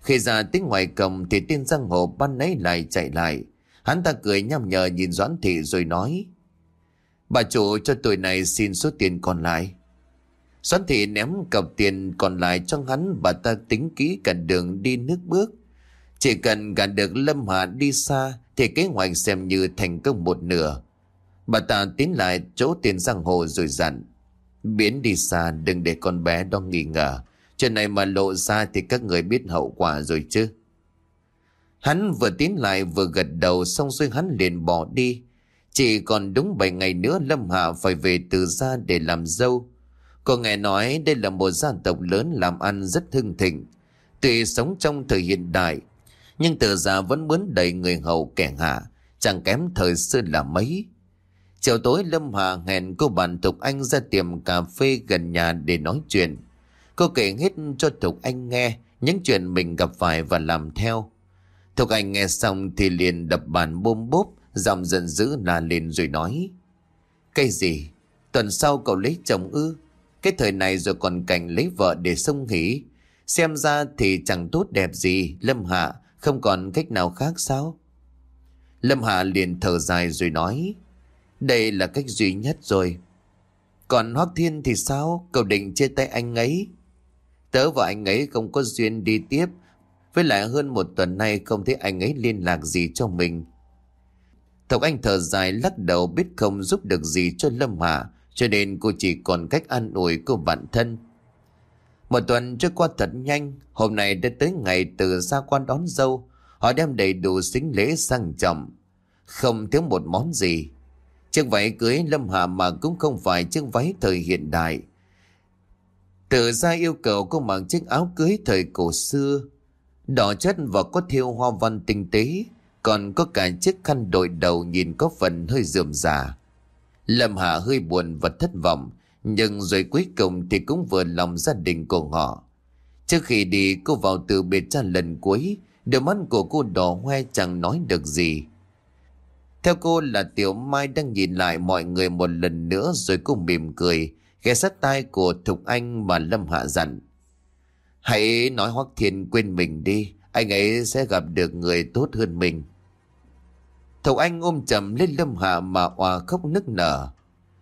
Khi ra tiếng ngoài cầm thì tiên giang hồ ban nấy lại chạy lại. Hắn ta cười nhằm nhờ nhìn Doãn Thị rồi nói. Bà chủ cho tuổi này xin số tiền còn lại. Doãn Thị ném cặp tiền còn lại cho hắn, bà ta tính kỹ cả đường đi nước bước. Chỉ cần gạt được Lâm Hạ đi xa thì kế hoạch xem như thành công một nửa. Bà ta tiến lại chỗ tiền giang hồ rồi dặn. Biến đi xa đừng để con bé đó nghi ngờ. Chuyện này mà lộ ra thì các người biết hậu quả rồi chứ. Hắn vừa tiến lại vừa gật đầu xong rồi hắn liền bỏ đi. Chỉ còn đúng 7 ngày nữa Lâm Hạ phải về từ gia để làm dâu. Cô nghe nói đây là một gia tộc lớn làm ăn rất hưng thịnh. Tuy sống trong thời hiện đại, nhưng từ già vẫn muốn đầy người hầu kẻ hạ, chẳng kém thời xưa là mấy. Chiều tối Lâm Hà hẹn cô bạn Thục Anh ra tiệm cà phê gần nhà để nói chuyện. Cô kể hết cho Thục Anh nghe những chuyện mình gặp phải và làm theo. Thục Anh nghe xong thì liền đập bàn bôm bốp, giọng giận dữ là lên rồi nói. Cái gì? Tuần sau cậu lấy chồng ư? Cái thời này rồi còn cảnh lấy vợ để sông hỉ. Xem ra thì chẳng tốt đẹp gì, Lâm Hạ, không còn cách nào khác sao? Lâm Hạ liền thở dài rồi nói. Đây là cách duy nhất rồi. Còn Hoác Thiên thì sao? Cậu định chia tay anh ấy. Tớ và anh ấy không có duyên đi tiếp. Với lại hơn một tuần nay không thấy anh ấy liên lạc gì cho mình. thọc Anh thở dài lắc đầu biết không giúp được gì cho Lâm Hạ. Cho nên cô chỉ còn cách an ủi cô bản thân. Một tuần trôi qua thật nhanh. Hôm nay đã tới ngày từ xa quan đón dâu. Họ đem đầy đủ xính lễ sang trọng. Không thiếu một món gì. Chiếc váy cưới Lâm Hà mà cũng không phải chiếc váy thời hiện đại. Tự ra yêu cầu cô mặc chiếc áo cưới thời cổ xưa. Đỏ chất và có thiêu hoa văn tinh tế. Còn có cả chiếc khăn đội đầu nhìn có phần hơi rườm rà. Lâm Hà hơi buồn và thất vọng. Nhưng rồi cuối cùng thì cũng vừa lòng gia đình của họ. Trước khi đi, cô vào từ biệt cha lần cuối. Đôi mắt của cô đỏ hoe chẳng nói được gì. Theo cô là Tiểu Mai đang nhìn lại mọi người một lần nữa rồi cô mỉm cười, ghé sát tai của Thục Anh mà Lâm Hạ dặn. Hãy nói Hoắc Thiên quên mình đi, anh ấy sẽ gặp được người tốt hơn mình. Thục Anh ôm chầm lên Lâm Hạ mà hòa khóc nức nở.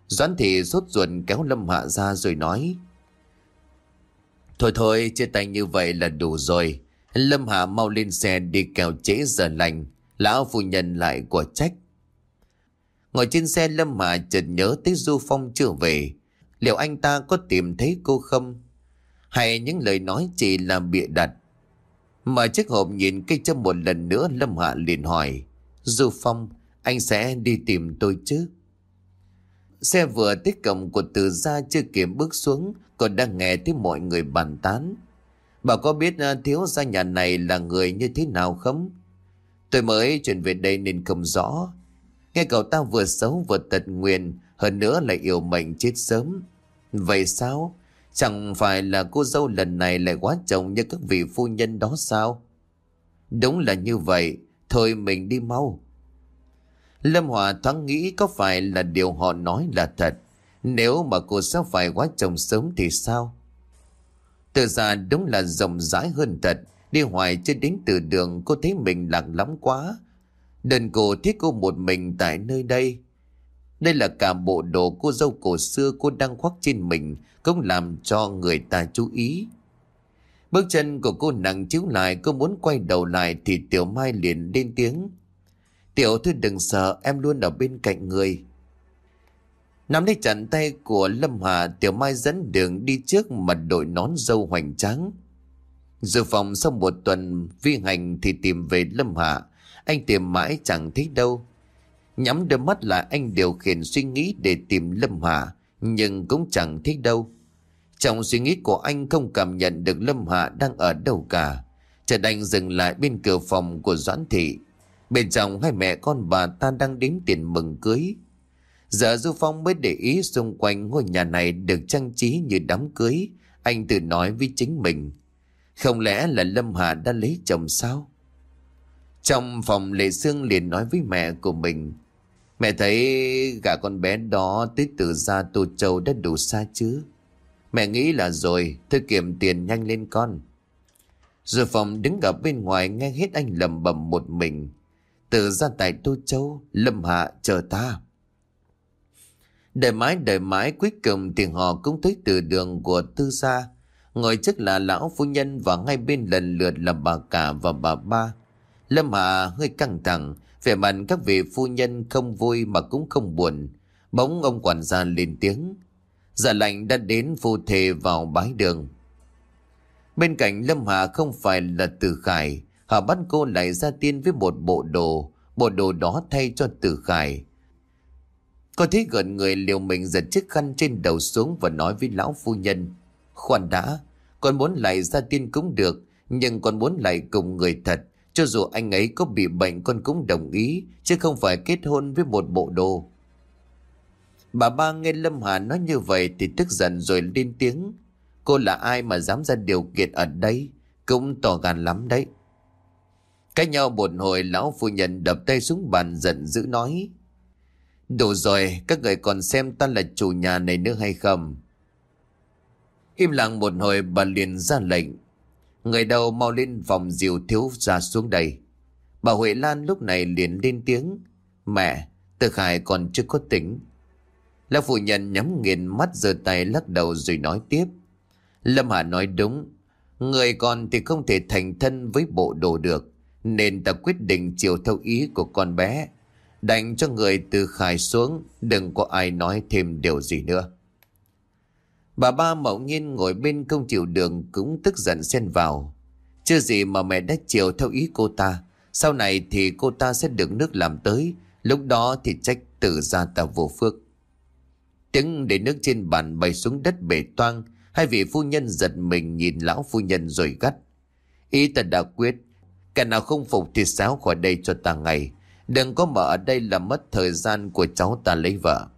Doãn thị sốt ruột kéo Lâm Hạ ra rồi nói. Thôi thôi, chia tay như vậy là đủ rồi. Lâm Hạ mau lên xe đi kèo trễ giờ lành. Lão phu nhân lại của trách. Ngồi trên xe Lâm Hà chợt nhớ tới Du Phong chưa về. Liệu anh ta có tìm thấy cô không? Hay những lời nói chỉ là bịa đặt? Mở chiếc hộp nhìn cây châm một lần nữa Lâm Hạ liền hỏi. Du Phong, anh sẽ đi tìm tôi chứ? Xe vừa tới cổng của từ gia chưa kịp bước xuống còn đang nghe thấy mọi người bàn tán. Bà có biết à, thiếu gia nhà này là người như thế nào không? Tôi mới chuyển về đây nên không rõ. Nghe cậu ta vừa xấu vừa tật nguyền, hơn nữa lại yêu mệnh chết sớm. Vậy sao? Chẳng phải là cô dâu lần này lại quá chồng như các vị phu nhân đó sao? Đúng là như vậy, thôi mình đi mau. Lâm Hòa thoáng nghĩ có phải là điều họ nói là thật. Nếu mà cô sắp phải quá chồng sớm thì sao? Từ ra đúng là rộng rãi hơn thật. Đi hoài chưa đến từ đường cô thấy mình lạc lắm quá. Nên cô thích cô một mình tại nơi đây. Đây là cả bộ đồ cô dâu cổ xưa cô đang khoác trên mình, cũng làm cho người ta chú ý. Bước chân của cô nặng chiếu lại, cô muốn quay đầu lại thì Tiểu Mai liền lên tiếng. Tiểu thư đừng sợ, em luôn ở bên cạnh người. Nắm lấy chặn tay của Lâm Hà, Tiểu Mai dẫn đường đi trước mặt đội nón dâu hoành tráng. Dự phòng sau một tuần vi hành thì tìm về Lâm Hà. Anh tìm mãi chẳng thấy đâu. Nhắm đôi mắt lại anh điều khiển suy nghĩ để tìm Lâm Hà, nhưng cũng chẳng thấy đâu. Trong suy nghĩ của anh không cảm nhận được Lâm Hà đang ở đâu cả. Trần Anh dừng lại bên cửa phòng của Doãn Thị. Bên trong hai mẹ con bà ta đang đếm tiền mừng cưới. Giờ Du Phong mới để ý xung quanh ngôi nhà này được trang trí như đám cưới. Anh tự nói với chính mình. Không lẽ là Lâm Hà đã lấy chồng sao? Trong phòng Lệ Sương liền nói với mẹ của mình. Mẹ thấy gả con bé đó tới từ gia Tô Châu đã đủ xa chứ. Mẹ nghĩ là rồi, thôi kiểm tiền nhanh lên con. Rồi phòng đứng ở bên ngoài nghe hết anh lầm bầm một mình. Từ ra tại Tô Châu, Lâm Hạ chờ ta. Đợi mãi đợi mãi cuối cùng thì họ cũng tới từ đường của tư gia. Ngồi trước là lão phu nhân và ngay bên lần lượt là bà cả và bà ba. Lâm Hạ hơi căng thẳng, vẻ mặt các vị phu nhân không vui mà cũng không buồn. Bỗng ông quản gia lên tiếng. Giả lạnh đã đến phu thề vào bái đường. Bên cạnh Lâm Hà không phải là Tử Khải, họ bắt cô lại ra tiên với một bộ đồ, bộ đồ đó thay cho Tử Khải. Có thấy gần người liều mình giật chiếc khăn trên đầu xuống và nói với lão phu nhân. Khoan đã, con muốn lại ra tiên cũng được, Nhưng con muốn lại cùng người thật cho dù anh ấy có bị bệnh, con cũng đồng ý, Chứ không phải kết hôn với một bộ đồ. Bà ba nghe Lâm Hà nói như vậy Thì tức giận rồi lên tiếng. Cô là ai mà dám ra điều kiện ở đây? Cũng tỏ gan lắm đấy. Cách nhau một hồi, lão phu nhân đập tay xuống bàn giận dữ nói. Đủ rồi, các người còn xem ta là chủ nhà này nữa hay không? Im lặng một hồi, bà liền ra lệnh. Người đầu mau lên phòng diều thiếu ra xuống đây. Bà Huệ Lan lúc này liền lên tiếng. Mẹ Từ Khải còn chưa có tỉnh. Lão phụ nhân nhắm nghiền mắt giơ tay lắc đầu rồi nói tiếp. Lâm Hà nói đúng. Người còn thì không thể thành thân với bộ đồ được, Nên ta quyết định chiều theo ý của con bé. Đành cho người từ Khải xuống, Đừng có ai nói thêm điều gì nữa. Bà ba mẫu nhiên ngồi bên công chịu đường cũng tức giận xen vào. Chưa gì mà mẹ đã chiều theo ý cô ta. Sau này thì cô ta sẽ được nước làm tới. Lúc đó thì trách tự ra ta vô phước. Tiếng để nước trên bàn bày xuống đất bể toang. Hai vị phu nhân giật mình nhìn lão phu nhân rồi gắt. Ý ta đã quyết. Cả nào không phục thì xáo khỏi đây cho ta ngày. Đừng có mở ở đây là mất thời gian của cháu ta lấy vợ.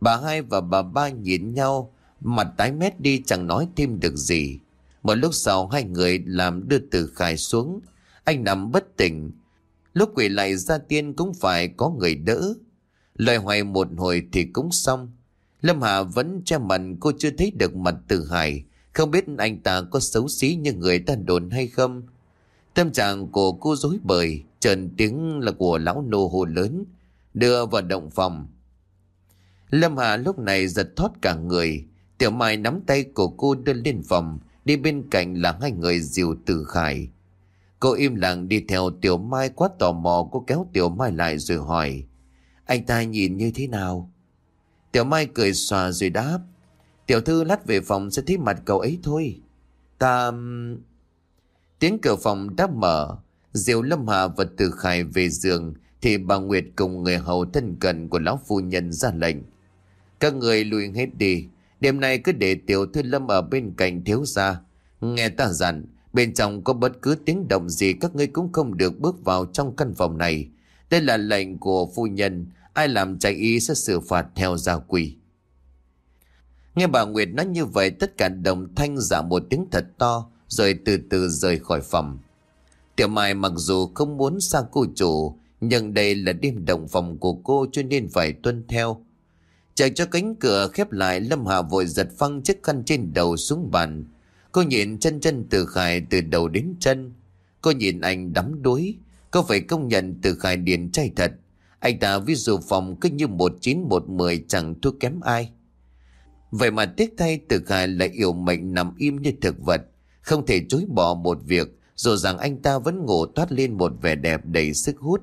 Bà hai và bà ba nhìn nhau, Mặt tái mét đi chẳng nói thêm được gì. Một lúc sau, hai người làm đưa từ khải xuống. Anh nằm bất tỉnh. Lúc quỷ lại ra tiên cũng phải có người đỡ. Lời hoài một hồi thì cũng xong. Lâm Hà vẫn che mặt, cô chưa thấy được mặt từ hải. Không biết anh ta có xấu xí như người ta đồn hay không. Tâm trạng của cô rối bời, Trần tiếng là của lão nô hồ lớn. Đưa vào động phòng. Lâm Hà lúc này giật thoát cả người Tiểu Mai nắm tay của cô đưa lên phòng, đi bên cạnh là hai người dìu từ khải. Cô im lặng đi theo Tiểu Mai quá tò mò cô kéo Tiểu Mai lại rồi hỏi. Anh ta nhìn như thế nào? Tiểu Mai cười xòa rồi đáp. Tiểu thư lát về phòng sẽ thấy mặt cậu ấy thôi. Ta... Tiếng cửa phòng đã mở. Diệu Lâm Hà và Từ Khải về giường thì bà Nguyệt cùng người hầu thân cận của lão phu nhân ra lệnh. Các người lùi hết đi. Đêm nay cứ để tiểu thư lâm ở bên cạnh thiếu gia. Nghe ta dặn, bên trong có bất cứ tiếng động gì các ngươi cũng không được bước vào trong căn phòng này. Đây là lệnh của phu nhân, ai làm trái ý sẽ xử phạt theo gia quy. Nghe bà Nguyệt nói như vậy tất cả đồng thanh giả một tiếng thật to rồi từ từ rời khỏi phòng. Tiểu Mai mặc dù không muốn sang cô chủ nhưng đây là đêm động phòng của cô cho nên phải tuân theo. Chạy cho cánh cửa khép lại, Lâm Hà vội giật phăng chiếc khăn trên đầu xuống bàn. Cô nhìn chân chân từ khải từ đầu đến chân. Cô nhìn anh đắm đuối. Cô phải công nhận từ khải điền trai thật. Anh ta ví dụ phòng cứ như một chín một mười chẳng thua kém ai. Vậy mà tiếc thay từ khải lại yêu mệnh nằm im như thực vật. Không thể chối bỏ một việc. Dù rằng anh ta vẫn ngủ toát lên một vẻ đẹp đầy sức hút.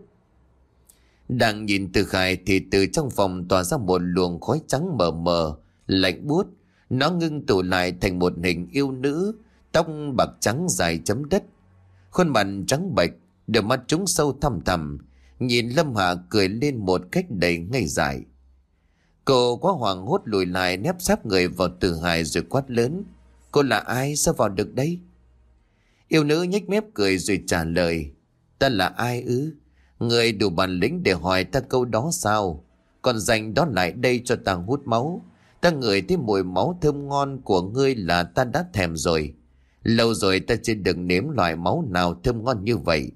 Đang nhìn từ khải thì từ trong phòng tỏa ra một luồng khói trắng mờ mờ, lạnh buốt. Nó ngưng tụ lại thành một hình yêu nữ, tóc bạc trắng dài chấm đất. Khuôn mặt trắng bệch, đôi mắt trúng sâu thăm thầm, nhìn Lâm Hạ cười lên một cách đầy ngây dại. Cô quá hoàng hốt lùi lại nép sát người vào từ hải rồi quát lớn. Cô là ai sao vào được đây? Yêu nữ nhếch mép cười rồi trả lời. Ta là ai ư? Người đủ bản lĩnh để hỏi ta câu đó sao? Còn dành đó lại đây cho ta hút máu. Ta ngửi thấy mùi máu thơm ngon của ngươi là ta đã thèm rồi. Lâu rồi ta chưa được nếm loại máu nào thơm ngon như vậy.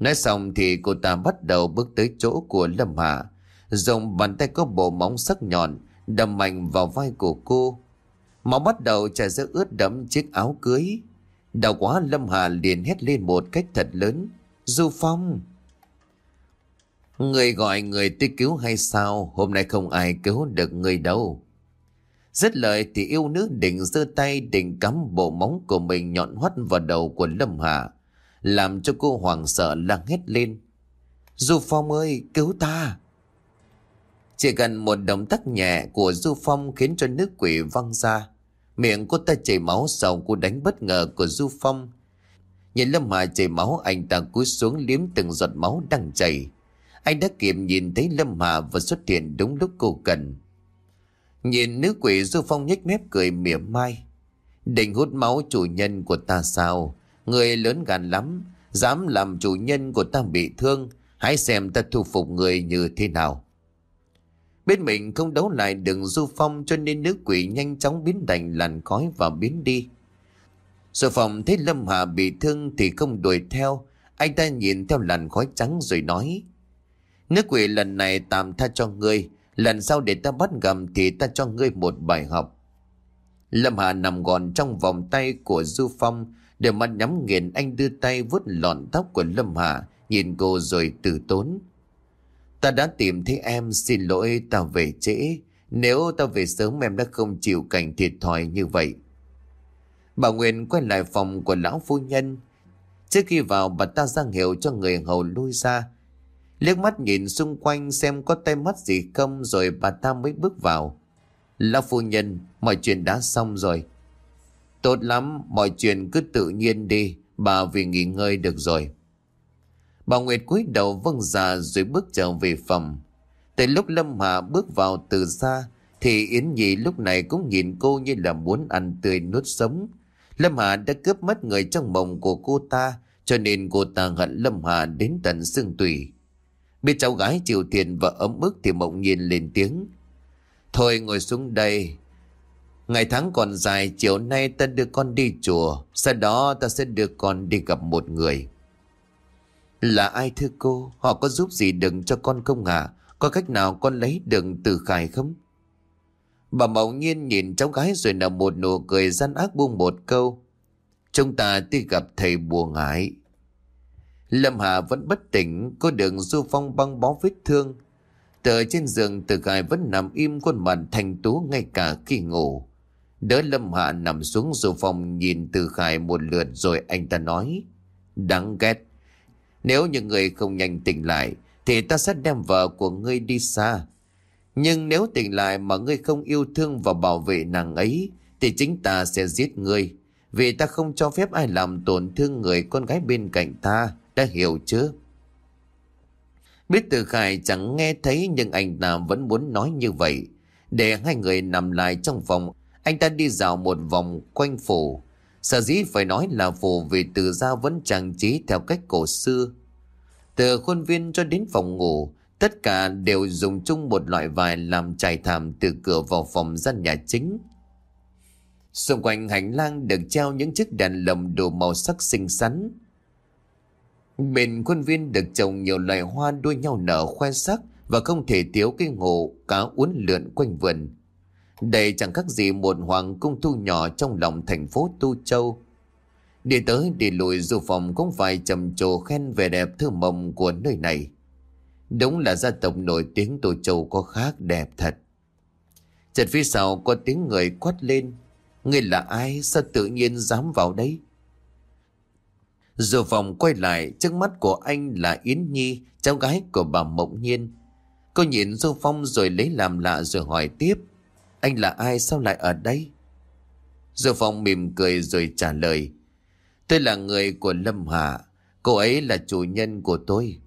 Nói xong thì cô ta bắt đầu bước tới chỗ của Lâm Hạ. Dùng bàn tay có bộ móng sắc nhọn, đâm mạnh vào vai của cô. Máu bắt đầu chảy ra ướt đẫm chiếc áo cưới. Đau quá, Lâm Hà liền hét lên một cách thật lớn. Du Phong! Người gọi người tới cứu hay sao? Hôm nay không ai cứu được người đâu. Rất lời thì yêu nữ định giơ tay định cắm bộ móng của mình nhọn hoắt vào đầu của Lâm Hạ. Làm cho cô hoảng sợ lăng hét lên. Du Phong ơi, cứu ta! Chỉ cần một động tác nhẹ của Du Phong khiến cho nước quỷ văng ra. Miệng cô ta chảy máu sau cú đánh bất ngờ của Du Phong. Nhìn Lâm Hà chảy máu anh ta cúi xuống liếm từng giọt máu đang chảy. Anh đã kịp nhìn thấy Lâm Hà và xuất hiện đúng lúc cô cần. Nhìn nữ quỷ Du Phong nhếch mép cười mỉa mai. Định hút máu chủ nhân của ta sao? Người lớn gan lắm, dám làm chủ nhân của ta bị thương. Hãy xem ta thu phục người như thế nào. Bên mình không đấu lại đường du phong cho nên nữ quỷ nhanh chóng biến thành làn khói và biến đi. Sở phòng thấy Lâm Hà bị thương thì không đuổi theo. Anh ta nhìn theo làn khói trắng rồi nói. Nước quỷ lần này tạm tha cho ngươi. Lần sau để ta bắt gầm thì ta cho ngươi một bài học. Lâm Hà nằm gọn trong vòng tay của Du Phong. Để mắt nhắm nghiền anh đưa tay vuốt lọn tóc của Lâm Hà. Nhìn cô rồi từ tốn. Ta đã tìm thấy em, xin lỗi, ta về trễ. Nếu ta về sớm, em đã không chịu cảnh thiệt thòi như vậy. Bà Nguyên quay lại phòng của lão phu nhân. Trước khi vào, bà ta ra hiệu cho người hầu lui ra. Liếc mắt nhìn xung quanh xem có tay mắt gì không rồi bà ta mới bước vào. Lão phu nhân, mọi chuyện đã xong rồi. Tốt lắm, mọi chuyện cứ tự nhiên đi, bà vì nghỉ ngơi được rồi. Bà Nguyệt cúi đầu vâng dạ rồi bước trở về phòng. Tới lúc Lâm Hà bước vào từ xa, thì Yến Nhi lúc này cũng nhìn cô như là muốn ăn tươi nuốt sống. Lâm Hà đã cướp mất người trong mộng của cô ta, cho nên cô ta hận Lâm Hà đến tận xương tủy. Biết cháu gái chịu thiền và ấm ức thì mộng nhiên lên tiếng. Thôi ngồi xuống đây. Ngày tháng còn dài, chiều nay ta đưa con đi chùa, sau đó ta sẽ đưa con đi gặp một người. Là ai thưa cô? Họ có giúp gì đừng cho con không à Có cách nào con lấy đừng từ khải không? Bà mộng nhiên nhìn cháu gái rồi nở một nụ cười gian ác buông một câu. Chúng ta đi gặp thầy bùa ngải. Lâm Hà vẫn bất tỉnh, cô đường du phong băng bó vết thương. Tờ trên giường từ gài vẫn nằm im khuôn mặt thành tú ngay cả khi ngủ. Đỡ Lâm Hạ nằm xuống du phong nhìn từ khải một lượt rồi anh ta nói. Đáng ghét. Nếu những người không nhanh tỉnh lại thì ta sẽ đem vợ của ngươi đi xa. Nhưng nếu tỉnh lại mà ngươi không yêu thương và bảo vệ nàng ấy thì chính ta sẽ giết ngươi. Vì ta không cho phép ai làm tổn thương người con gái bên cạnh ta. Đã hiểu chưa? Biết từ Khải chẳng nghe thấy nhưng anh ta vẫn muốn nói như vậy. Để hai người nằm lại trong phòng, anh ta đi dạo một vòng quanh phủ. Sở dĩ phải nói là phủ vì từ ra vẫn trang trí theo cách cổ xưa. Từ khuôn viên cho đến phòng ngủ, tất cả đều dùng chung một loại vải làm trải thảm từ cửa vào phòng gian nhà chính. Xung quanh hành lang được treo những chiếc đèn lồng đồ màu sắc xinh xắn. Bên khuôn viên được trồng nhiều loài hoa đua nhau nở khoe sắc và không thể thiếu cái ngộ cá uốn lượn quanh vườn. Đây chẳng khác gì một hoàng cung thu nhỏ trong lòng thành phố Tu Châu. Đi tới, đi lùi dù phòng cũng phải trầm trồ khen về đẹp thơ mộng của nơi này. Đúng là gia tộc nổi tiếng Tu Châu có khác đẹp thật. Chợt phía sau có tiếng người quát lên. Người là ai? Sao tự nhiên dám vào đây? Dù vòng quay lại, trước mắt của anh là Yến Nhi, cháu gái của bà Mộng Nhiên. Cô nhìn Du Phong rồi lấy làm lạ rồi hỏi tiếp. Anh là ai sao lại ở đây? Du Phong mỉm cười rồi trả lời. Tôi là người của Lâm Hạ, cô ấy là chủ nhân của tôi.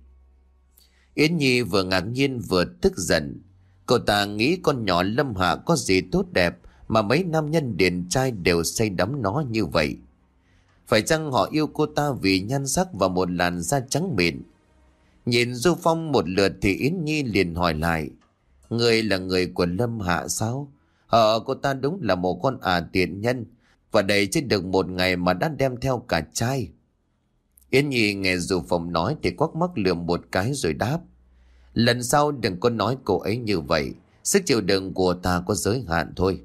Yến Nhi vừa ngạc nhiên vừa tức giận. Cô ta nghĩ con nhỏ Lâm Hạ có gì tốt đẹp mà mấy nam nhân điển trai đều say đắm nó như vậy. Phải chăng họ yêu cô ta vì nhan sắc và một làn da trắng mịn? Nhìn Du Phong một lượt thì Yến Nhi liền hỏi lại. Người là người của Lâm Hạ sao? Ờ, cô ta đúng là một con ả tiện nhân. Và đầy trên được một ngày mà đã đem theo cả trai. Yến Nhi nghe Du Phong nói thì quắc mắc lườm một cái rồi đáp. Lần sau đừng có nói cô ấy như vậy. Sức chịu đựng của ta có giới hạn thôi.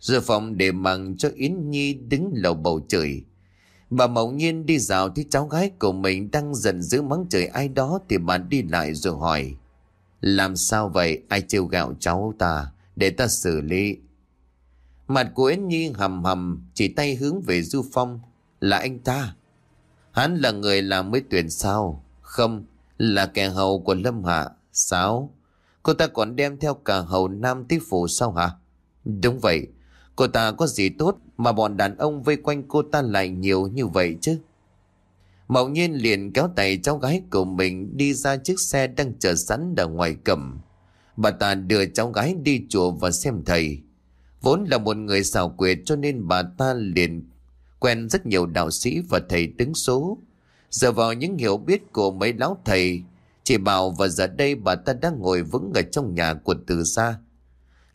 Du Phong để mặc cho Yến Nhi đứng lầu bầu trời. Bà mộng nhiên đi dạo thấy cháu gái của mình đang giận dữ mắng trời ai đó thì bà đi lại rồi hỏi. Làm sao vậy? Ai trêu gạo cháu ta? Để ta xử lý. Mặt của Yến Nhi hầm hầm chỉ tay hướng về Du Phong. Là anh ta. Hắn là người làm mới tuyển sao? Không, là kẻ hầu của Lâm Hạ. Sao? Cô ta còn đem theo cả hầu nam tí phủ sao hả? Đúng vậy. Cô ta có gì tốt mà bọn đàn ông vây quanh cô ta lại nhiều như vậy chứ? Mậu nhiên liền kéo tay cháu gái của mình đi ra chiếc xe đang chờ sẵn ở ngoài cầm. Bà ta đưa cháu gái đi chùa và xem thầy. Vốn là một người xảo quyệt cho nên bà ta liền quen rất nhiều đạo sĩ và thầy tướng số. Giờ vào những hiểu biết của mấy lão thầy, chỉ bảo và giờ đây bà ta đang ngồi vững ở trong nhà của từ gia.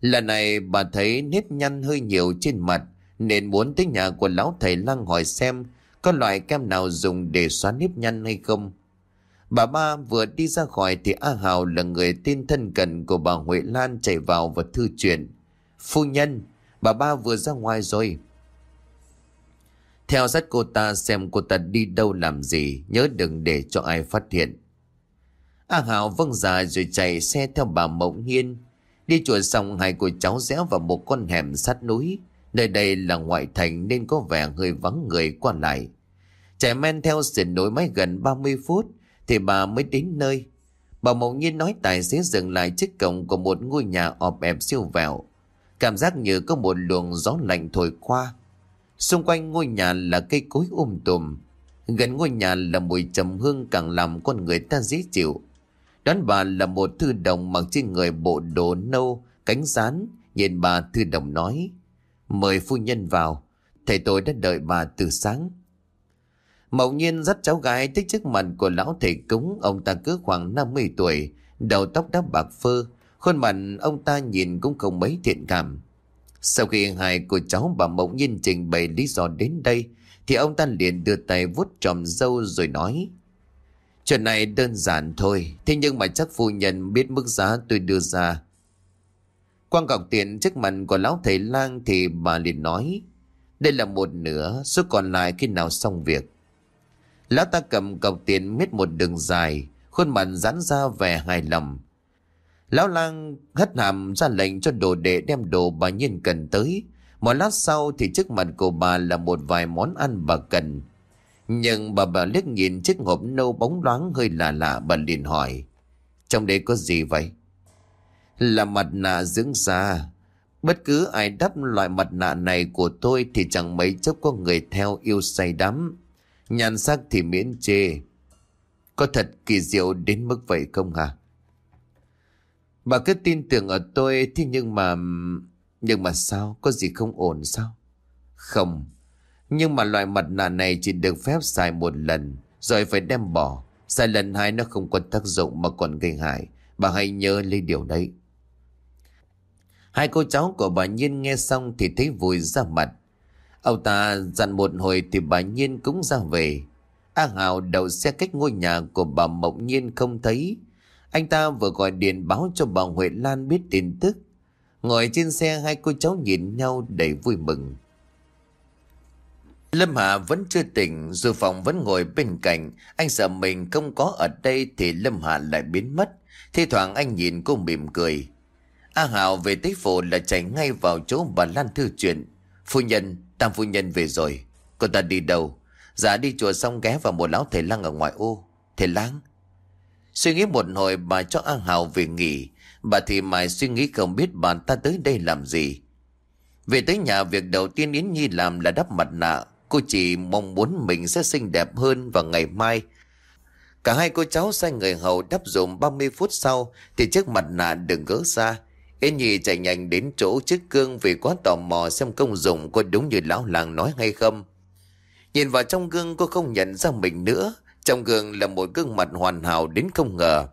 Lần này bà thấy nếp nhăn hơi nhiều trên mặt nên muốn tới nhà của lão thầy lang hỏi xem có loại kem nào dùng để xóa nếp nhăn hay không. Bà ba vừa đi ra khỏi thì A Hào là người tin thân cận của bà Huệ Lan chạy vào và thư chuyện. Phu nhân, bà ba vừa ra ngoài rồi. Theo sát cô ta xem cô ta đi đâu làm gì, nhớ đừng để cho ai phát hiện. A Hào vâng dạ rồi chạy xe theo bà Mộng Hiên. Đi chùa xong hai cô cháu rẽ vào một con hẻm sát núi. Nơi đây là ngoại thành nên có vẻ hơi vắng người qua lại. Chạy men theo sườn núi mấy gần 30 phút thì bà mới đến nơi. Bà Mộng Nhiên nói tài xế dừng lại trước cổng của một ngôi nhà ọp ẹp siêu vẹo. Cảm giác như có một luồng gió lạnh thổi qua. Xung quanh ngôi nhà là cây cối um tùm. Gần ngôi nhà là mùi trầm hương càng làm con người ta dễ chịu. Đón bà là một thư đồng mặc trên người bộ đồ nâu, cánh rán. Nhìn bà thư đồng nói. Mời phu nhân vào. Thầy tôi đã đợi bà từ sáng. Mậu nhiên dắt cháu gái tới trước mặt của lão thầy cúng. Ông ta cứ khoảng 50 tuổi, đầu tóc đã bạc phơ. Khuôn mặt ông ta nhìn cũng không mấy thiện cảm. Sau khi hai cô cháu bà Mộng Nhiên trình bày lý do đến đây, thì ông ta liền đưa tay vuốt tròm dâu rồi nói. Chuyện này đơn giản thôi, thế nhưng mà chắc phu nhân biết mức giá tôi đưa ra. Quang cọc tiền trước mặt của lão thầy lang thì bà liền nói. Đây là một nửa, số còn lại khi nào xong việc. Lão ta cầm cọc tiền miết một đường dài, khuôn mặt giãn ra vẻ hài lòng. Lão lang hất hàm ra lệnh cho đồ đệ đem đồ bà Nhiên cần tới. Một lát sau thì trước mặt của bà là một vài món ăn bà cần. Nhưng bà bà liếc nhìn chiếc hộp nâu bóng loáng hơi lạ lạ bà liền hỏi. Trong đây có gì vậy? Là mặt nạ dưỡng da. Bất cứ ai đắp loại mặt nạ này của tôi thì chẳng mấy chốc có người theo yêu say đắm. Nhàn sắc thì miễn chê. Có thật kỳ diệu đến mức vậy không hả? Bà cứ tin tưởng ở tôi thì nhưng mà... Nhưng mà sao? Có gì không ổn sao? Không. Nhưng mà loại mặt nạ này chỉ được phép xài một lần, rồi phải đem bỏ. Xài lần hai nó không có tác dụng mà còn gây hại. Bà hãy nhớ lấy điều đấy. Hai cô cháu của bà Nhiên nghe xong thì thấy vui ra mặt. Ông ta dặn một hồi thì bà Nhiên cũng ra về. A Hào đậu xe cách ngôi nhà của bà Mộng Nhiên không thấy. Anh ta vừa gọi điện báo cho bà Huệ Lan biết tin tức. Ngồi trên xe hai cô cháu nhìn nhau đầy vui mừng. Lâm Hạ vẫn chưa tỉnh, dù phòng vẫn ngồi bên cạnh. Anh sợ mình không có ở đây thì Lâm Hạ lại biến mất. Thì thoảng anh nhìn cô mỉm cười. A Hào về tới phủ là chạy ngay vào chỗ bà Lan thư chuyện. Phu nhân, tam phu nhân về rồi. Cô ta đi đâu? Dạ đi chùa xong ghé vào một lão thầy lang ở ngoài ô. Thầy lang? Suy nghĩ một hồi bà cho A Hào về nghỉ. Bà thì mãi suy nghĩ không biết bà ta tới đây làm gì. Về tới nhà việc đầu tiên Yến Nhi làm là đắp mặt nạ. Cô chỉ mong muốn mình sẽ xinh đẹp hơn vào ngày mai. Cả hai cô cháu sai người hầu đắp dùng 30 phút sau thì chiếc mặt nạ đừng gỡ ra. Yến Nhi chạy nhanh đến chỗ chiếc gương vì quá tò mò xem công dụng có đúng như lão làng nói hay không. Nhìn vào trong gương cô không nhận ra mình nữa. Trong gương là một gương mặt hoàn hảo đến không ngờ.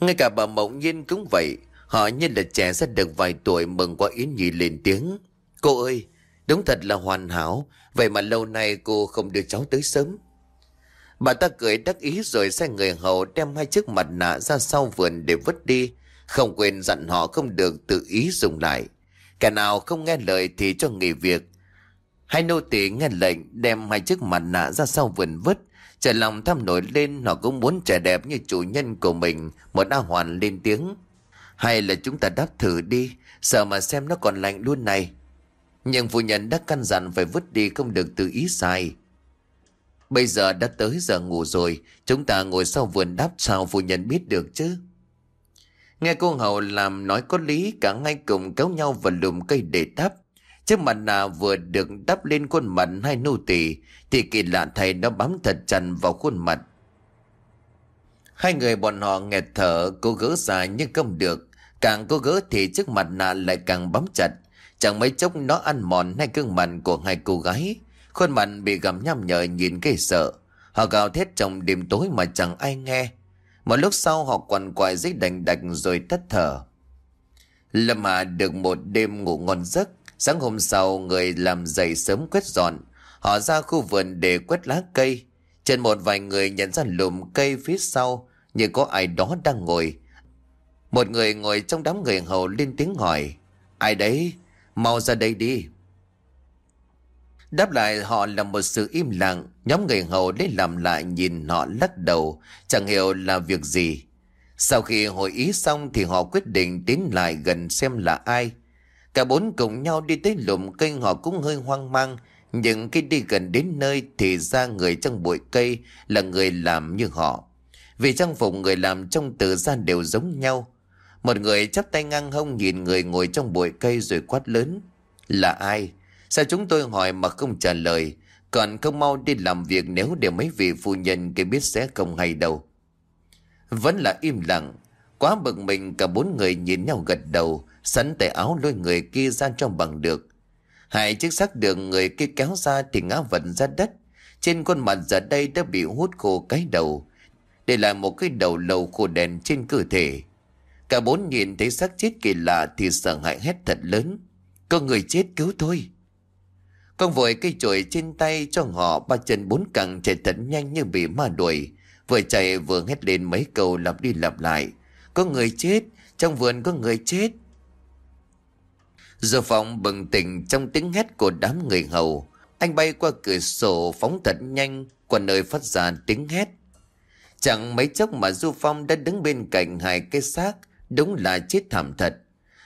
Ngay cả bà Mộng Nhiên cũng vậy. Họ như là trẻ ra được vài tuổi mừng qua Yến Nhi lên tiếng. Cô ơi, đúng thật là hoàn hảo. Vậy mà lâu nay cô không đưa cháu tới sớm. Bà ta cười đắc ý rồi sai người hầu đem hai chiếc mặt nạ ra sau vườn để vứt đi. Không quên dặn họ không được tự ý dùng lại. Cả nào không nghe lời thì cho nghỉ việc. Hai nô tỳ nghe lệnh đem hai chiếc mặt nạ ra sau vườn vứt. Trẻ lòng tham nổi lên, họ cũng muốn trẻ đẹp như chủ nhân của mình. Một A Hoàn lên tiếng. Hay là chúng ta đáp thử đi. Sợ mà xem nó còn lạnh luôn này. Nhưng phụ nhân đã căn dặn phải vứt đi không được tự ý sai. Bây giờ đã tới giờ ngủ rồi. Chúng ta ngồi sau vườn đáp sao phụ nhân biết được chứ. Nghe cô hầu làm nói có lý, cả ngay cùng kéo nhau vào lùm cây để đắp. Chiếc mặt nạ vừa được đắp lên khuôn mặt hai nô tỳ, thì kỳ lạ thầy nó bám thật chặt vào khuôn mặt. Hai người bọn họ nghẹt thở, cố gỡ ra nhưng không được. Càng cố gỡ thì chiếc mặt nạ lại càng bám chặt. Chẳng mấy chốc nó ăn mòn hai gương mặt của hai cô gái. Khuôn mặt bị gặm nhăm nhở nhìn gây sợ. Họ gào thét trong đêm tối mà chẳng ai nghe. Một lúc sau họ quằn quại giấy đành đạch rồi tắt thở. Lâm Hà được một đêm ngủ ngon giấc. Sáng hôm sau, người làm giày sớm quét dọn. Họ ra khu vườn để quét lá cây. Trên một vài người nhận ra lùm cây phía sau, như có ai đó đang ngồi. Một người ngồi trong đám người hầu lên tiếng hỏi. Ai đấy? Mau ra đây đi. Đáp lại, họ là một sự im lặng. Nhóm người hầu lấy làm lại nhìn họ lắc đầu. Chẳng hiểu là việc gì. Sau khi hội ý xong thì họ quyết định tiến lại gần xem là ai. Cả bốn cùng nhau đi tới lùm cây họ cũng hơi hoang mang. Nhưng khi đi gần đến nơi thì ra người trong bụi cây là người làm như họ. Vì trang phục người làm trong tự gian đều giống nhau. Một người chắp tay ngang hông nhìn người ngồi trong bụi cây rồi quát lớn. Là ai? Sao chúng tôi hỏi mà không trả lời? Còn không mau đi làm việc nếu để mấy vị phu nhân kia biết sẽ không hay đâu. Vẫn là im lặng. Quá bực mình cả bốn người nhìn nhau gật đầu, sắn tay áo lôi người kia ra trong bằng được. Hai chiếc xác đường người kia kéo ra thì ngã vật ra đất. Trên khuôn mặt giờ đây đã bị hút khô cái đầu. Để lại một cái đầu lầu khô đèn trên cơ thể. Cả bốn nhìn thấy xác chết kỳ lạ thì sợ hãi hét thật lớn. Có người chết cứu thôi. Con vội cây chổi trên tay cho họ ba chân bốn cẳng chạy thật nhanh như bị ma đuổi. Vừa chạy vừa hét lên mấy câu lặp đi lặp lại. Có người chết, trong vườn có người chết. Giờ phòng bừng tỉnh trong tiếng hét của đám người hầu. Anh bay qua cửa sổ phóng thật nhanh qua nơi phát ra tiếng hét. Chẳng mấy chốc mà Du Phong đã đứng bên cạnh hai cái xác, đúng là chết thảm thật.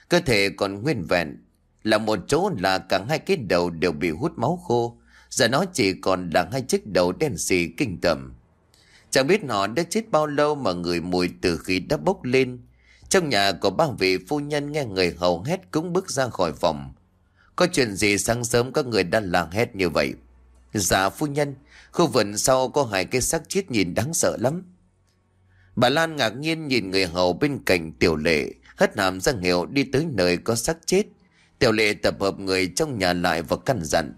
Cơ thể còn nguyên vẹn, là một chỗ là cả hai cái đầu đều bị hút máu khô. Giờ nó chỉ còn là hai chiếc đầu đen xì kinh tởm. Chẳng biết họ đã chết bao lâu mà người mùi từ khi đã bốc lên. Trong nhà có ba vị phu nhân nghe người hầu hét cũng bước ra khỏi phòng. Có chuyện gì sáng sớm các người đã làng hét như vậy? Dạ phu nhân, khu vườn sau có hai cái xác chết nhìn đáng sợ lắm. Bà Lan ngạc nhiên nhìn người hầu bên cạnh tiểu lệ, hất hàm ra hiệu đi tới nơi có xác chết. Tiểu lệ tập hợp người trong nhà lại và căn dặn.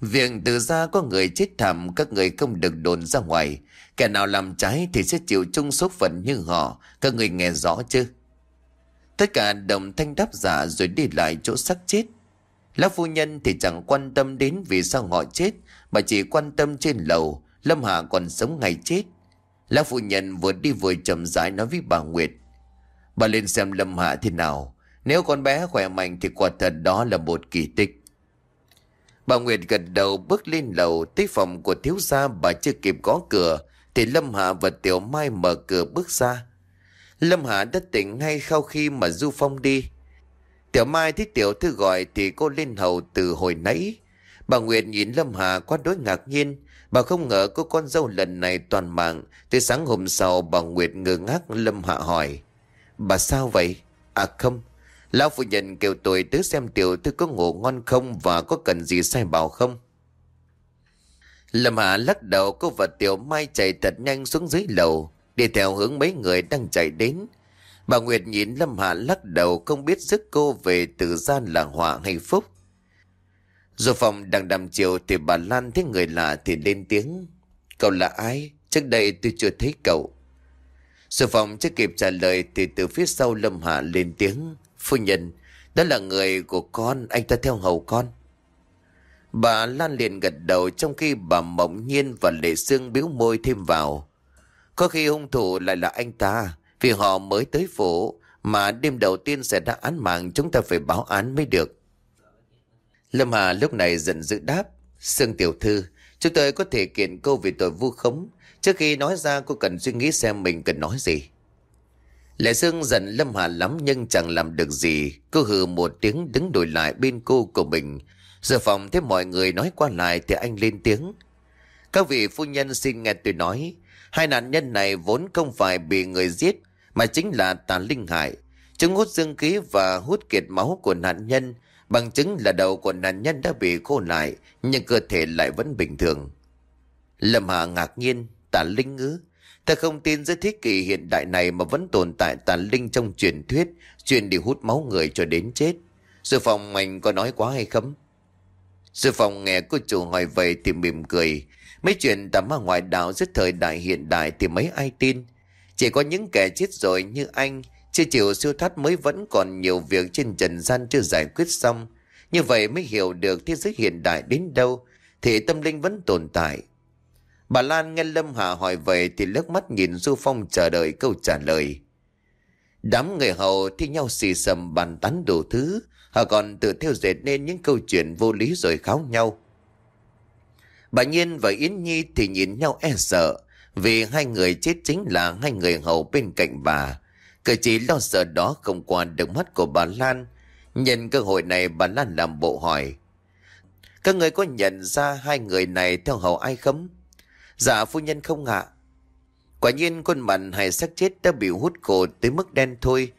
Việc từ ra có người chết thảm các người không được đồn ra ngoài. Kẻ nào làm trái thì sẽ chịu chung số phận như họ. Các người nghe rõ chứ? Tất cả đồng thanh đáp giả rồi đi lại chỗ xác chết. Lão phu nhân thì chẳng quan tâm đến vì sao họ chết, mà chỉ quan tâm trên lầu, Lâm Hạ còn sống ngày chết. Lão phu nhân vừa đi vừa chậm rãi nói với bà Nguyệt. Bà lên xem Lâm Hạ thế nào. Nếu con bé khỏe mạnh thì quả thật đó là một kỳ tích. Bà Nguyệt gật đầu bước lên lầu tới phòng của thiếu gia bà chưa kịp gõ cửa, thì Lâm Hạ và Tiểu Mai mở cửa bước ra. Lâm Hạ đã tỉnh ngay sau khi mà Du Phong đi. Tiểu Mai thấy Tiểu Thư gọi thì cô lên hầu từ hồi nãy. Bà Nguyệt nhìn Lâm Hà quá đối ngạc nhiên. Bà không ngờ cô con dâu lần này toàn mạng. Tới sáng hôm sau, bà Nguyệt ngơ ngác Lâm Hạ hỏi. Bà sao vậy? À không. Lão phụ nhân kêu tôi tới xem Tiểu Thư có ngủ ngon không và có cần gì sai bảo không? Lâm Hạ lắc đầu, cô và Tiểu Mai chạy thật nhanh xuống dưới lầu. Đi theo hướng mấy người đang chạy đến. Bà Nguyệt nhìn Lâm Hạ lắc đầu, không biết giấc cô về từ gian là họa hay phúc. Dù phòng đang đàm chiều thì bà Lan thấy người lạ thì lên tiếng. Cậu là ai? Trước đây tôi chưa thấy cậu. Dù phòng chưa kịp trả lời thì từ phía sau Lâm Hạ lên tiếng. Phu nhân, đó là người của con, anh ta theo hầu con. Bà Lan liền gật đầu trong khi bà Mộng Nhiên và Lệ Sương biếu môi thêm vào. Có khi hung thủ lại là anh ta, vì họ mới tới phố, mà đêm đầu tiên sẽ đã án mạng chúng ta phải báo án mới được. Lâm Hà lúc này giận dữ đáp. Sương tiểu thư, chúng tôi có thể kiện cô vì tội vu khống. Trước khi nói ra cô cần suy nghĩ xem mình cần nói gì. Lệ Dương giận Lâm Hà lắm nhưng chẳng làm được gì. Cô hừ một tiếng đứng đổi lại bên cô của mình. Giờ phòng thấy mọi người nói qua lại thì anh lên tiếng. Các vị phu nhân xin nghe tôi nói. Hai nạn nhân này vốn không phải bị người giết, mà chính là tà linh hại. Chúng hút dương khí và hút kiệt máu của nạn nhân Bằng chứng là đầu của nạn nhân đã bị khô lại, Nhưng cơ thể lại vẫn bình thường Lâm Hà ngạc nhiên, Tà linh ngứa. Ta không tin giới thế kỷ hiện đại này mà vẫn tồn tại tàn linh trong truyền thuyết, truyền đi hút máu người cho đến chết. Sư phòng mình có nói quá hay không? Sư phòng nghe cô chủ hỏi vậy thì mỉm cười. Mấy chuyện tà ma ngoại đạo rất thời đại hiện đại thì mấy ai tin. Chỉ có những kẻ chết rồi như anh, chưa chịu siêu thoát mới vẫn còn nhiều việc trên trần gian chưa giải quyết xong. Như vậy mới hiểu được thế giới hiện đại đến đâu thì tâm linh vẫn tồn tại. Bà Lan nghe Lâm Hà hỏi vậy thì lướt mắt nhìn Du Phong chờ đợi câu trả lời. Đám người hầu thi nhau xì xầm bàn tán đủ thứ, họ còn tự theo dệt nên những câu chuyện vô lý rồi kháo nhau. Bà Nhiên và Yến Nhi thì nhìn nhau e sợ, vì hai người chết chính là hai người hầu bên cạnh bà. Cử chỉ lo sợ đó không qua được mắt của bà Lan. Nhân cơ hội này bà Lan làm bộ hỏi. Các người có nhận ra hai người này theo hầu ai không? Dạ phu nhân không ạ. Quả nhiên con mặn hay xác chết đã bị hút cổ tới mức đen thôi.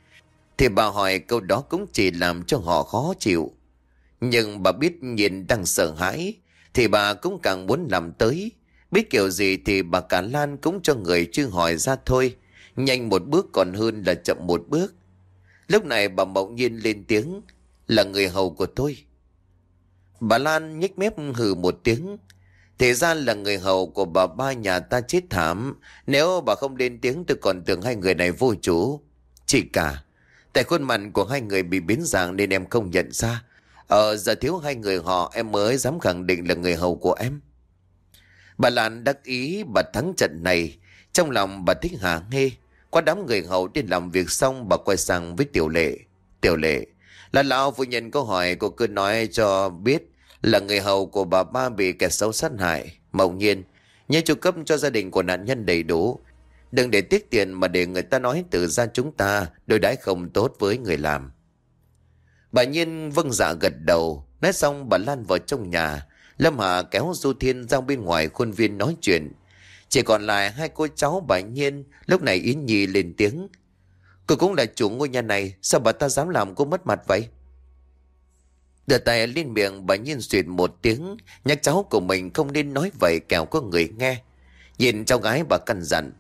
Thì bà hỏi câu đó cũng chỉ làm cho họ khó chịu. Nhưng bà biết nhìn đang sợ hãi. Thì bà cũng càng muốn làm tới. Biết kiểu gì thì bà cả Lan cũng cho người chưa hỏi ra thôi. Nhanh một bước còn hơn là chậm một bước. Lúc này bà mộng nhiên lên tiếng. Là người hầu của tôi. Bà Lan nhếch mép hừ một tiếng. Thì ra là người hầu của bà ba nhà ta chết thảm. Nếu bà không lên tiếng, tôi còn tưởng hai người này vô chủ. Chỉ cả. Tại khuôn mặt của hai người bị biến dạng nên em không nhận ra. Ờ giờ thiếu hai người họ, em mới dám khẳng định là người hầu của em. Bà Lan đắc ý, bà thắng trận này. Trong lòng bà thích hả nghe. Qua đám người hầu đi làm việc xong, bà quay sang với Tiểu Lệ. Tiểu Lệ. Là lão phu nhân có hỏi, cô cứ nói cho biết là người hầu của bà ba bị kẻ xấu sát hại. Mộng nhiên, nhớ chu cấp cho gia đình của nạn nhân đầy đủ. Đừng để tiếc tiền mà để người ta nói từ ra chúng ta đối đãi không tốt với người làm. Bà Nhiên vâng dạ gật đầu, nói xong bà Lan vào trong nhà. Lâm Hà kéo Du Thiên ra bên ngoài khuôn viên nói chuyện. Chỉ còn lại hai cô cháu bà Nhiên, lúc này Yến Nhi lên tiếng. Cô cũng là chủ ngôi nhà này, sao bà ta dám làm cô mất mặt vậy? Đưa tay lên miệng bà nhiên xuyệt một tiếng, nhắc cháu của mình không nên nói vậy kẻo có người nghe. Nhìn cháu gái bà căn dặn.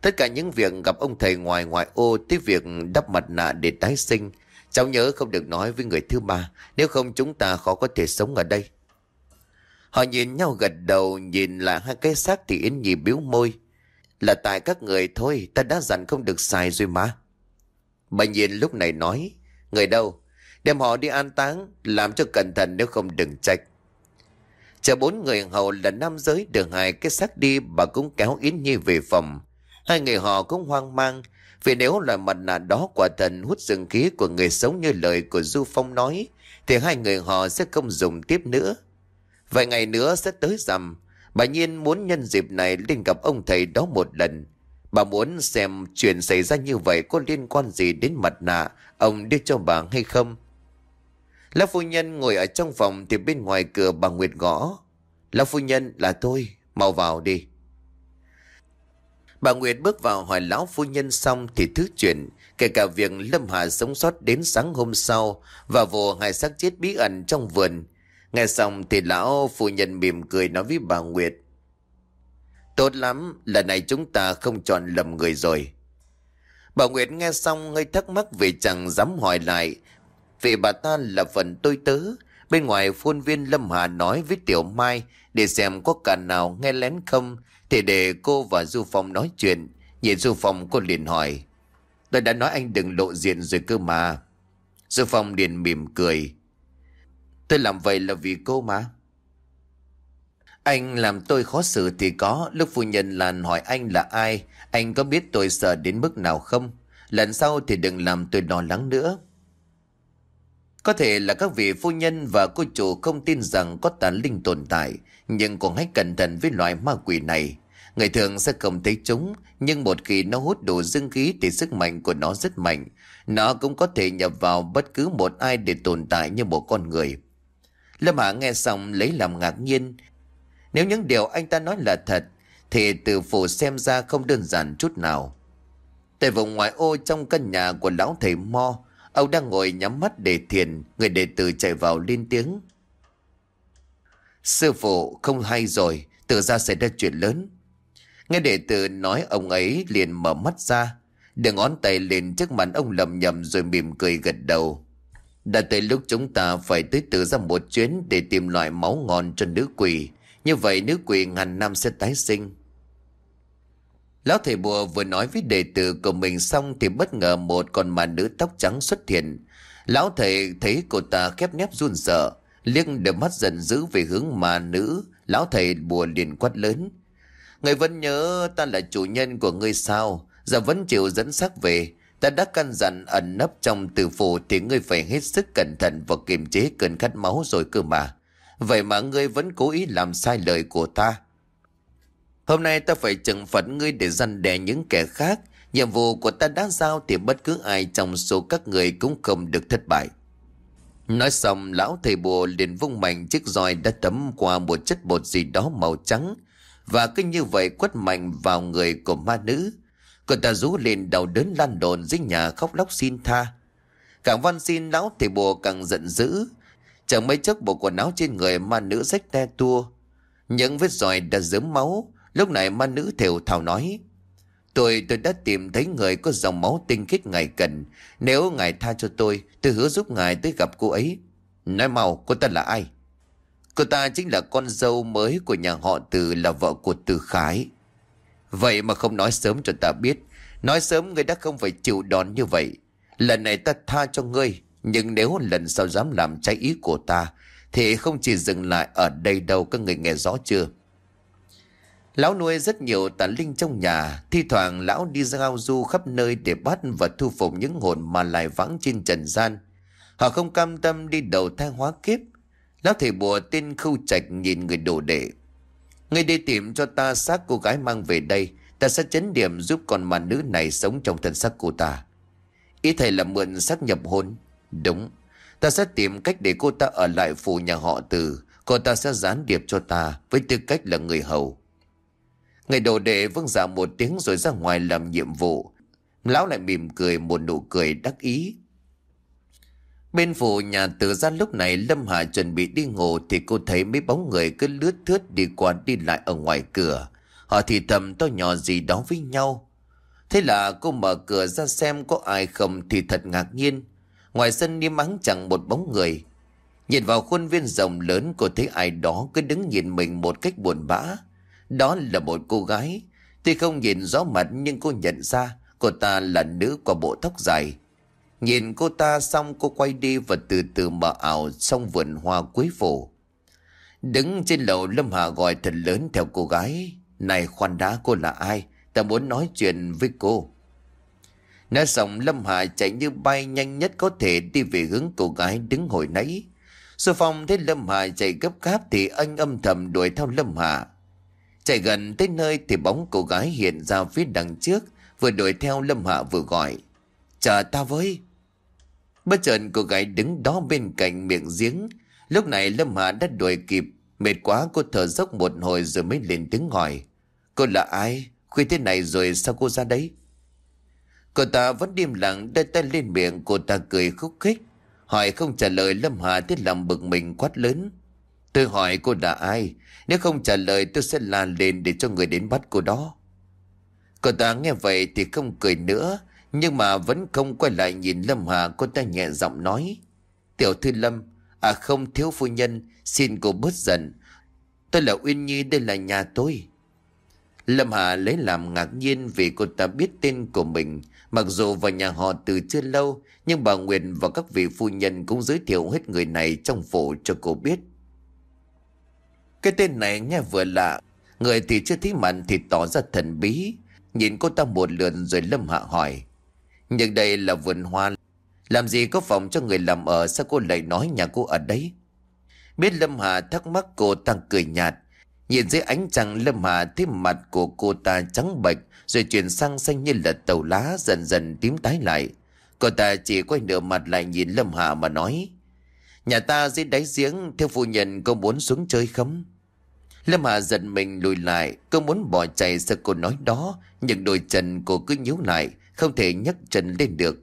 Tất cả những việc gặp ông thầy ngoài ngoại ô tới việc đắp mặt nạ để tái sinh, cháu nhớ không được nói với người thứ ba, nếu không chúng ta khó có thể sống ở đây. Họ nhìn nhau gật đầu, nhìn lại hai cái xác thì Yến Nhi biếu môi. Là tại các người thôi, ta đã dặn không được xài rồi mà. Bà nhìn lúc này nói, người đâu? Đem họ đi an táng, Làm cho cẩn thận nếu không đừng trách. Chờ bốn người hầu là nam giới Đường hai cái xác đi Bà cũng kéo Yến Nhi về phòng. Hai người họ cũng hoang mang, Vì nếu là mặt nạ đó quả thần hút dương khí của người sống như lời của Du Phong nói, Thì hai người họ sẽ không dùng tiếp nữa. Vài ngày nữa sẽ tới rằm, Bà Nhiên muốn nhân dịp này lên gặp ông thầy đó một lần. Bà muốn xem chuyện xảy ra như vậy có liên quan gì đến mặt nạ, ông đưa cho bà hay không. Lão phu nhân ngồi ở trong phòng thì bên ngoài cửa bà Nguyệt gõ. Lão phu nhân là tôi, mau vào đi. Bà Nguyệt bước vào hỏi lão phu nhân xong thì thứ chuyện, kể cả việc Lâm Hà sống sót đến sáng hôm sau và vụ hai xác chết bí ẩn trong vườn. Nghe xong thì lão phu nhân mỉm cười nói với bà Nguyệt. Tốt lắm, lần này chúng ta không chọn lầm người rồi. Bà Nguyệt nghe xong hơi thắc mắc vì chẳng dám hỏi lại vì bà ta là phần tôi tớ. Bên ngoài phôn viên Lâm Hà nói với Tiểu Mai, để xem có cả nào nghe lén không, thì để cô và Du Phong nói chuyện. Nhìn Du Phong cô liền hỏi. Tôi đã nói anh đừng lộ diện rồi cơ mà. Du Phong liền mỉm cười. Tôi làm vậy là vì cô mà. Anh làm tôi khó xử thì có. Lúc phu nhân làn hỏi anh là ai. Anh có biết tôi sợ đến mức nào không? Lần sau thì đừng làm tôi lo lắng nữa. Có thể là các vị phu nhân và cô chủ không tin rằng có tàn linh tồn tại, nhưng cũng hãy cẩn thận với loại ma quỷ này. Người thường sẽ không thấy chúng, nhưng một khi nó hút đủ dương khí thì sức mạnh của nó rất mạnh. Nó cũng có thể nhập vào bất cứ một ai để tồn tại như một con người. Lâm Hạ nghe xong lấy làm ngạc nhiên. Nếu những điều anh ta nói là thật, thì từ phủ xem ra không đơn giản chút nào. Tại vùng ngoại ô trong căn nhà của lão thầy Mo, Ông đang ngồi nhắm mắt để thiền, người đệ tử chạy vào lên tiếng. Sư phụ không hay rồi, tự ra xảy ra chuyện lớn. Nghe đệ tử nói ông ấy liền mở mắt ra. Đưa ngón tay lên trước mặt ông lầm nhầm rồi mỉm cười gật đầu. Đã tới lúc chúng ta phải tới tự ra một chuyến để tìm loại máu ngon cho nữ quỷ. Như vậy nữ quỷ ngàn năm sẽ tái sinh. Lão thầy bùa vừa nói với đệ tử của mình xong thì bất ngờ một con mà nữ tóc trắng xuất hiện. Lão thầy thấy cô ta khép nép run sợ, liếc đôi mắt giận dữ về hướng mà nữ. Lão thầy bùa liền quát lớn. Người vẫn nhớ ta là chủ nhân của ngươi sao, giờ vẫn chịu dẫn xác về. Ta đã căn dặn ẩn nấp trong tử phủ thì ngươi phải hết sức cẩn thận và kiềm chế cơn khát máu rồi cơ mà. Vậy mà ngươi vẫn cố ý làm sai lời của ta. Hôm nay ta phải trừng phạt ngươi để răn đè những kẻ khác. Nhiệm vụ của ta đã giao thì bất cứ ai trong số các người cũng không được thất bại. Nói xong, lão thầy bùa liền vung mạnh chiếc roi đã tấm qua một chất bột gì đó màu trắng và cứ như vậy quất mạnh vào người của ma nữ. Cô ta rú lên đầu đớn lan đồn dưới nhà khóc lóc xin tha. Càng văn xin, lão thầy bùa càng giận dữ. Chẳng mấy chốc bộ quần áo trên người ma nữ rách te tua. Những vết roi đã dớm máu. Lúc này ma nữ thều thào nói. Tôi tôi đã tìm thấy người có dòng máu tinh khiết ngài cần. Nếu ngài tha cho tôi, tôi hứa giúp ngài tới gặp cô ấy. Nói mau, cô ta là ai? Cô ta chính là con dâu mới của nhà họ Từ là vợ của Từ Khái. Vậy mà không nói sớm cho ta biết. Nói sớm người đã không phải chịu đòn như vậy. Lần này ta tha cho ngươi. Nhưng nếu lần sau dám làm trái ý của ta, thì không chỉ dừng lại ở đây đâu các người nghe rõ chưa? Lão nuôi rất nhiều tà linh trong nhà, thi thoảng lão đi giao du khắp nơi để bắt và thu phục những hồn mà lại vắng trên trần gian. Họ không cam tâm đi đầu thai hóa kiếp. Lão thầy bùa tên khâu trạch nhìn người đồ đệ. Người đi tìm cho ta xác cô gái mang về đây, ta sẽ chấn điểm giúp con mà nữ này sống trong thân xác cô ta. Ý thầy là mượn xác nhập hồn, Đúng, ta sẽ tìm cách để cô ta ở lại phủ nhà họ từ, cô ta sẽ gián điệp cho ta với tư cách là người hầu. Người đồ đệ vâng dạ một tiếng rồi ra ngoài làm nhiệm vụ. Lão lại mỉm cười một nụ cười đắc ý. Bên phủ nhà tử ra lúc này Lâm Hà chuẩn bị đi ngủ thì cô thấy mấy bóng người cứ lướt thướt đi qua đi lại ở ngoài cửa. Họ thì thầm to nhỏ gì đó với nhau. Thế là cô mở cửa ra xem có ai không thì thật ngạc nhiên. Ngoài sân im ắng chẳng một bóng người. Nhìn vào khuôn viên rộng lớn, cô thấy ai đó cứ đứng nhìn mình một cách buồn bã. Đó là một cô gái. Tuy không nhìn rõ mặt nhưng cô nhận ra cô ta là nữ qua bộ tóc dài. Nhìn cô ta xong cô quay đi và từ từ mở ảo xong vườn hoa cuối phủ. Đứng trên lầu, Lâm Hà gọi thật lớn theo cô gái. Này, khoan đá cô là ai? Ta muốn nói chuyện với cô. Nói xong, Lâm Hà chạy như bay nhanh nhất có thể đi về hướng cô gái đứng hồi nãy. Sư Phong thấy Lâm Hà chạy gấp gáp thì anh âm thầm đuổi theo Lâm Hà. Chạy gần tới nơi thì bóng cô gái hiện ra phía đằng trước, vừa đuổi theo Lâm Hạ vừa gọi. Chờ ta với. Bất chợt cô gái đứng đó bên cạnh miệng giếng. Lúc này Lâm Hạ đã đuổi kịp, mệt quá cô thở dốc một hồi rồi mới lên tiếng hỏi. Cô là ai? Khuya thế này rồi sao cô ra đấy? Cô ta vẫn điềm lặng đưa tay lên miệng cô ta cười khúc khích. Hỏi không trả lời Lâm Hà thiết làm bực mình quát lớn. Tôi hỏi cô là ai? Nếu không trả lời tôi sẽ làn lên để cho người đến bắt cô đó. Cô ta nghe vậy thì không cười nữa. Nhưng mà vẫn không quay lại nhìn Lâm Hà cô ta nhẹ giọng nói. Tiểu thư Lâm, à không thiếu phu nhân, xin cô bớt giận. Tôi là Uyên Nhi, đây là nhà tôi. Lâm Hà lấy làm ngạc nhiên vì cô ta biết tên của mình. Mặc dù vào nhà họ từ chưa lâu, nhưng bà Nguyệt và các vị phu nhân cũng giới thiệu hết người này trong phủ cho cô biết. Cái tên này nghe vừa lạ. Người thì chưa thấy mặt thì tỏ ra thần bí. Nhìn cô ta một lượt rồi lâm hạ hỏi. Nhưng đây là vườn hoa. Làm gì có phòng cho người làm ở? Sao cô lại nói nhà cô ở đấy Biết Lâm Hà thắc mắc, cô ta cười nhạt. Nhìn dưới ánh trăng, Lâm Hà thấy mặt của cô ta trắng bệch, Rồi chuyển sang xanh như là tàu lá, Dần dần tím tái lại. Cô ta chỉ quay nửa mặt lại nhìn Lâm Hà mà nói Nhà ta dưới đáy giếng Theo phu nhân có muốn xuống chơi không Lâm Hà giận mình lùi lại, cô muốn bỏ chạy sợ cô nói đó, nhưng đôi chân cô cứ nhíu lại, không thể nhấc chân lên được.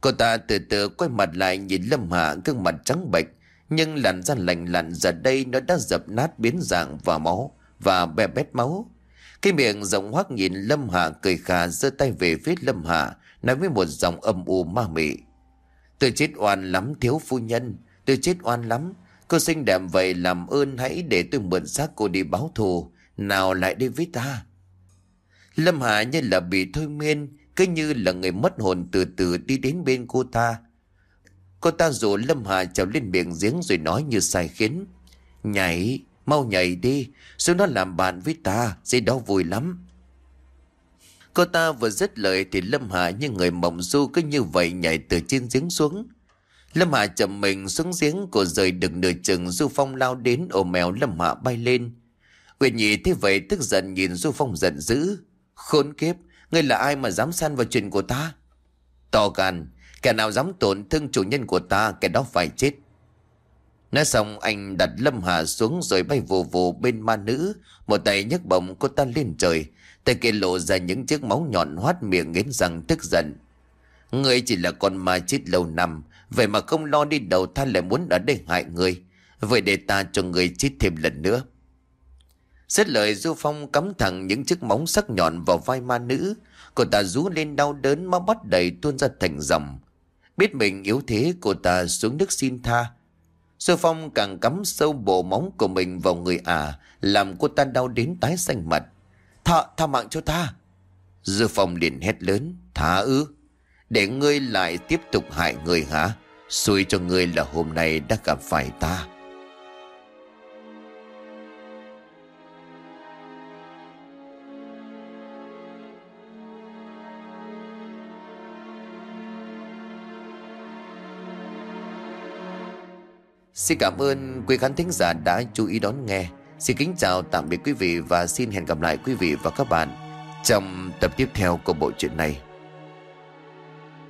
Cô ta từ từ quay mặt lại nhìn Lâm Hà gương mặt trắng bệch, nhưng làn da lành lặn giờ đây nó đã dập nát biến dạng và máu và bè bét máu. Cái miệng rộng hoác nhìn Lâm hà cười khà giơ tay về phía Lâm hà nói với một giọng âm u ma mị. Tôi chết oan lắm thiếu phu nhân, tôi chết oan lắm. Cô xinh đẹp vậy làm ơn hãy để tôi mượn xác cô đi báo thù, nào lại đi với ta. Lâm Hà như là bị thôi miên, cứ như là người mất hồn từ từ đi đến bên cô ta. Cô ta rủ Lâm Hà trèo lên miệng giếng rồi nói như sai khiến. Nhảy, mau nhảy đi, xuống nó làm bạn với ta, gì đó vui lắm. Cô ta vừa dứt lời thì Lâm Hà như người mộng du cứ như vậy nhảy từ trên giếng xuống. Lâm hạ chậm mình xuống giếng của rời được nửa chừng Du Phong lao đến ôm mèo Lâm Hạ bay lên. Uyển Nhị thế vậy tức giận nhìn Du Phong giận dữ. Khốn kiếp, ngươi là ai mà dám săn vào chuyện của ta? To gan, kẻ nào dám tổn thương chủ nhân của ta, kẻ đó phải chết. Nói xong anh đặt Lâm Hà xuống rồi bay vù vù bên ma nữ, một tay nhấc bổng cô ta lên trời, tay kia lộ ra những chiếc máu nhọn hoát miệng nghiến răng tức giận. Ngươi chỉ là con ma chết lâu năm, vậy mà không lo đi đầu tha lại muốn ở đây hại người Vậy để ta cho người chết thêm lần nữa. Xét lời Du Phong cắm thẳng những chiếc móng sắc nhọn vào vai ma nữ. Cô ta rú lên đau đớn máu bắt đầy tuôn ra thành dòng. Biết mình yếu thế cô ta xuống nước xin tha. Du Phong càng cắm sâu bộ móng của mình vào người à làm cô ta đau đến tái xanh mặt. Tha, tha mạng cho ta. Du Phong liền hét lớn. Thả ư. Để ngươi lại tiếp tục hại người hả? Xui cho ngươi là hôm nay đã gặp phải ta. Xin cảm ơn quý khán thính giả đã chú ý đón nghe. Xin kính chào, tạm biệt quý vị và xin hẹn gặp lại quý vị và các bạn trong tập tiếp theo của bộ truyện này.